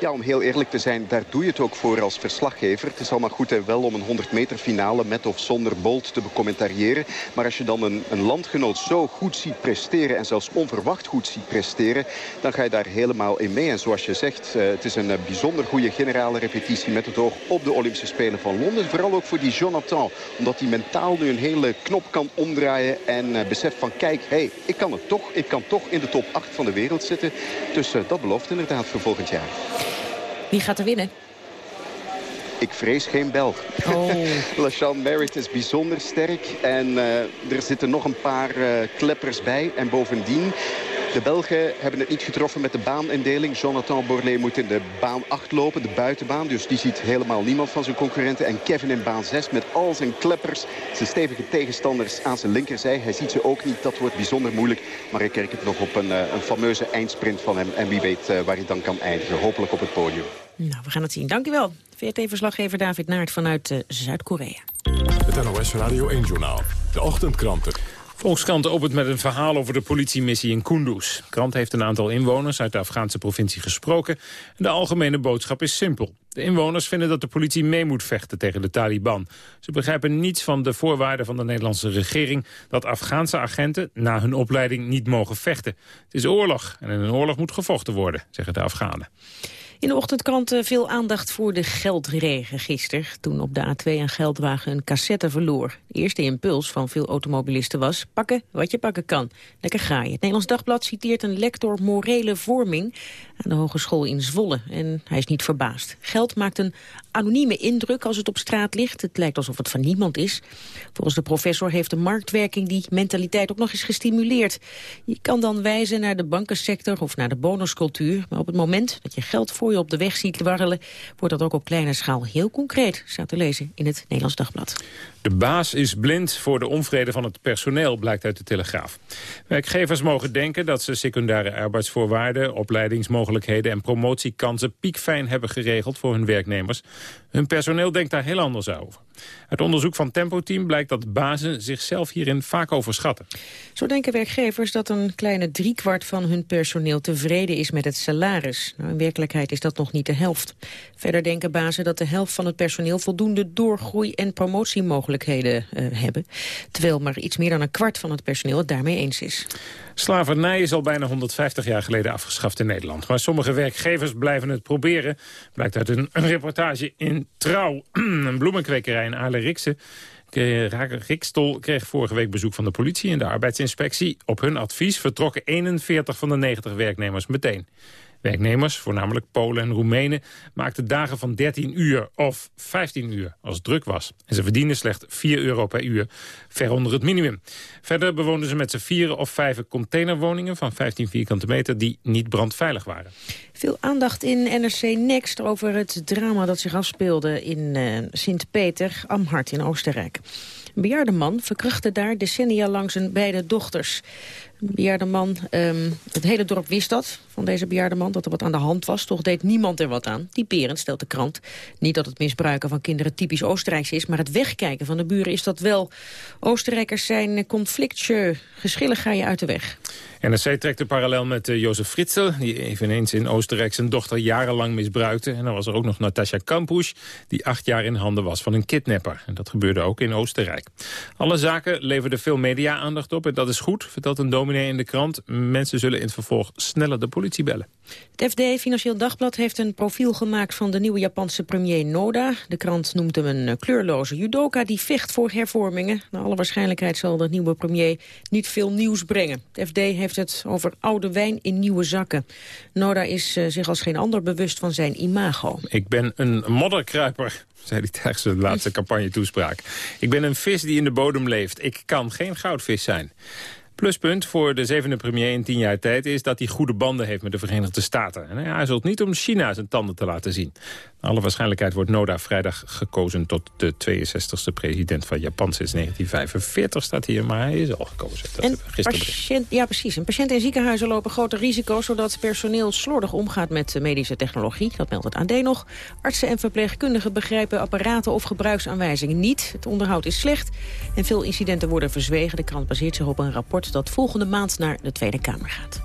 Ja, om heel eerlijk te zijn, daar doe je het ook voor als verslaggever. Het is allemaal goed en wel om een 100 meter finale met of zonder Bolt te becommentariëren. Maar als je dan een, een landgenoot zo goed ziet presteren en zelfs onverwacht goed ziet presteren, dan ga je daar helemaal in mee. En zoals je zegt, uh, het is een uh, bijzonder goede generale repetitie met het oog op de Olympische Spelen van Londen. Vooral ook voor die Jonathan, omdat hij mentaal nu een hele knop kan omdraaien en uh, beseft van kijk, hey, ik kan het toch. Ik kan toch in de top 8 van de wereld zitten. Dus dat belooft inderdaad voor volgend jaar. Wie gaat er winnen? Ik vrees geen Belg. Oh. LaShawn Merritt is bijzonder sterk. En uh, er zitten nog een paar uh, kleppers bij. En bovendien, de Belgen hebben het niet getroffen met de baanindeling. Jonathan Borlée moet in de baan 8 lopen, de buitenbaan. Dus die ziet helemaal niemand van zijn concurrenten. En Kevin in baan 6 met al zijn kleppers, zijn stevige tegenstanders aan zijn linkerzij. Hij ziet ze ook niet, dat wordt bijzonder moeilijk. Maar ik kijk het nog op een, een fameuze eindsprint van hem. En wie weet uh, waar hij dan kan eindigen. Hopelijk op het podium. Nou, we gaan het zien. Dank u wel. VRT-verslaggever David Naert vanuit uh, Zuid-Korea. Het NOS Radio 1-journaal. De ochtendkranten. Volkskrant opent met een verhaal over de politiemissie in Kunduz. De krant heeft een aantal inwoners uit de Afghaanse provincie gesproken. En de algemene boodschap is simpel. De inwoners vinden dat de politie mee moet vechten tegen de Taliban. Ze begrijpen niets van de voorwaarden van de Nederlandse regering... dat Afghaanse agenten na hun opleiding niet mogen vechten. Het is oorlog en in een oorlog moet gevochten worden, zeggen de Afghanen. In de ochtendkrant eh, veel aandacht voor de geldregen gisteren. Toen op de A2 een geldwagen een cassette verloor. De eerste impuls van veel automobilisten was... pakken wat je pakken kan. Lekker graaien. Het Nederlands Dagblad citeert een lector morele vorming... aan de Hogeschool in Zwolle. En hij is niet verbaasd. Geld maakt een anonieme indruk als het op straat ligt. Het lijkt alsof het van niemand is. Volgens de professor heeft de marktwerking die mentaliteit ook nog eens gestimuleerd. Je kan dan wijzen naar de bankensector of naar de bonuscultuur. Maar op het moment dat je geld voor je op de weg ziet dwarrelen... wordt dat ook op kleine schaal heel concreet, staat te lezen in het Nederlands Dagblad. De baas is blind voor de onvrede van het personeel, blijkt uit de Telegraaf. Werkgevers mogen denken dat ze secundaire arbeidsvoorwaarden... opleidingsmogelijkheden en promotiekansen piekfijn hebben geregeld voor hun werknemers. Hun personeel denkt daar heel anders over. Uit onderzoek van Tempo Team blijkt dat bazen zichzelf hierin vaak overschatten. Zo denken werkgevers dat een kleine driekwart van hun personeel tevreden is met het salaris. Nou, in werkelijkheid is dat nog niet de helft. Verder denken bazen dat de helft van het personeel voldoende doorgroei- en promotiemogelijkheden uh, hebben. Terwijl maar iets meer dan een kwart van het personeel het daarmee eens is. Slavernij is al bijna 150 jaar geleden afgeschaft in Nederland. Maar sommige werkgevers blijven het proberen. Blijkt uit een, reportage in Trouw. een bloemenkwekerij in Aarle-Rikse. Rikstol kreeg vorige week bezoek van de politie en de arbeidsinspectie. Op hun advies vertrokken 41 van de 90 werknemers meteen. Werknemers, voornamelijk Polen en Roemenen, maakten dagen van 13 uur of 15 uur als het druk was. En ze verdienden slechts 4 euro per uur, ver onder het minimum. Verder bewoonden ze met z'n vieren of vijf containerwoningen van 15 vierkante meter die niet brandveilig waren. Veel aandacht in NRC Next over het drama dat zich afspeelde in uh, Sint-Peter, Amhart in Oostenrijk. Een bejaarde man verkrachtte daar decennia lang zijn beide dochters. Een bejaarde man, um, het hele dorp wist dat, van deze bejaarde man, dat er wat aan de hand was. Toch deed niemand er wat aan. Typerend stelt de krant. Niet dat het misbruiken van kinderen typisch Oostenrijks is, maar het wegkijken van de buren is dat wel. Oostenrijkers zijn conflictjeu. Geschillen ga je uit de weg. NRC trekt de parallel met uh, Jozef Fritzl... die eveneens in Oostenrijk zijn dochter jarenlang misbruikte. En dan was er ook nog Natasja Kampusch... die acht jaar in handen was van een kidnapper. En dat gebeurde ook in Oostenrijk. Alle zaken leverden veel media-aandacht op en dat is goed... vertelt een dominee in de krant. Mensen zullen in het vervolg sneller de politie bellen. Het FD Financieel Dagblad heeft een profiel gemaakt van de nieuwe Japanse premier Noda. De krant noemt hem een eh, kleurloze judoka die vecht voor hervormingen. Naar alle waarschijnlijkheid zal de nieuwe premier niet veel nieuws brengen. Het FD heeft het over oude wijn in nieuwe zakken. Noda is uh, zich als geen ander bewust van zijn imago. Ik ben een modderkruiper zei hij tijdens de laatste campagne toespraak. Ik ben een vis die in de bodem leeft. Ik kan geen goudvis zijn. Pluspunt voor de zevende premier in tien jaar tijd is dat hij goede banden heeft met de Verenigde Staten. En hij aarzelt niet om China zijn tanden te laten zien. Naar alle waarschijnlijkheid wordt Noda vrijdag gekozen tot de 62e president van Japan sinds 1945 staat hier, maar hij is al gekozen. Dat en patiënt, ja, precies. En patiënten in ziekenhuizen lopen grote risico's zodat personeel slordig omgaat met medische technologie. Dat meldt het AD nog. Artsen en verpleegkundigen begrijpen apparaten of gebruiksaanwijzingen niet. Het onderhoud is slecht en veel incidenten worden verzwegen. De krant baseert zich op een rapport dat volgende maand naar de Tweede Kamer gaat.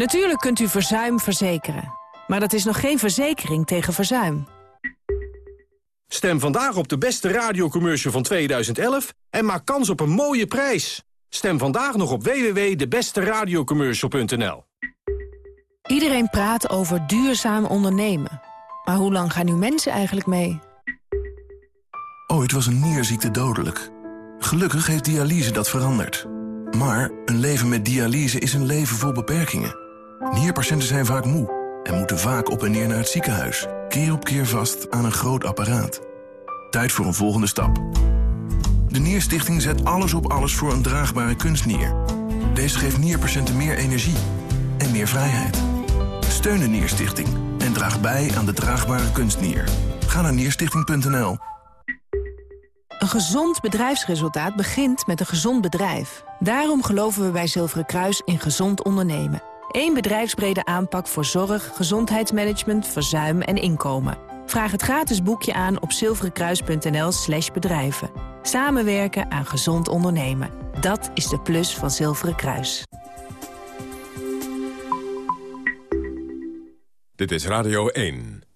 Natuurlijk kunt u verzuim verzekeren. Maar dat is nog geen verzekering tegen verzuim. Stem vandaag op de beste radiocommercial van 2011 en maak kans op een mooie prijs. Stem vandaag nog op www.debesteradiocommercial.nl Iedereen praat over duurzaam ondernemen. Maar hoe lang gaan nu mensen eigenlijk mee? Ooit was een nierziekte dodelijk. Gelukkig heeft dialyse dat veranderd. Maar een leven met dialyse is een leven vol beperkingen. Nierpatiënten zijn vaak moe en moeten vaak op en neer naar het ziekenhuis. Keer op keer vast aan een groot apparaat. Tijd voor een volgende stap. De Nierstichting zet alles op alles voor een draagbare kunstnier. Deze geeft nierpatiënten meer energie en meer vrijheid. Steun de Nierstichting en draag bij aan de draagbare kunstnier. Ga naar nierstichting.nl. Een gezond bedrijfsresultaat begint met een gezond bedrijf. Daarom geloven we bij Zilveren Kruis in gezond ondernemen. Eén bedrijfsbrede aanpak voor zorg, gezondheidsmanagement, verzuim en inkomen. Vraag het gratis boekje aan op zilverenkruis.nl slash bedrijven. Samenwerken aan gezond ondernemen. Dat is de plus van Zilveren Kruis. Dit is Radio 1.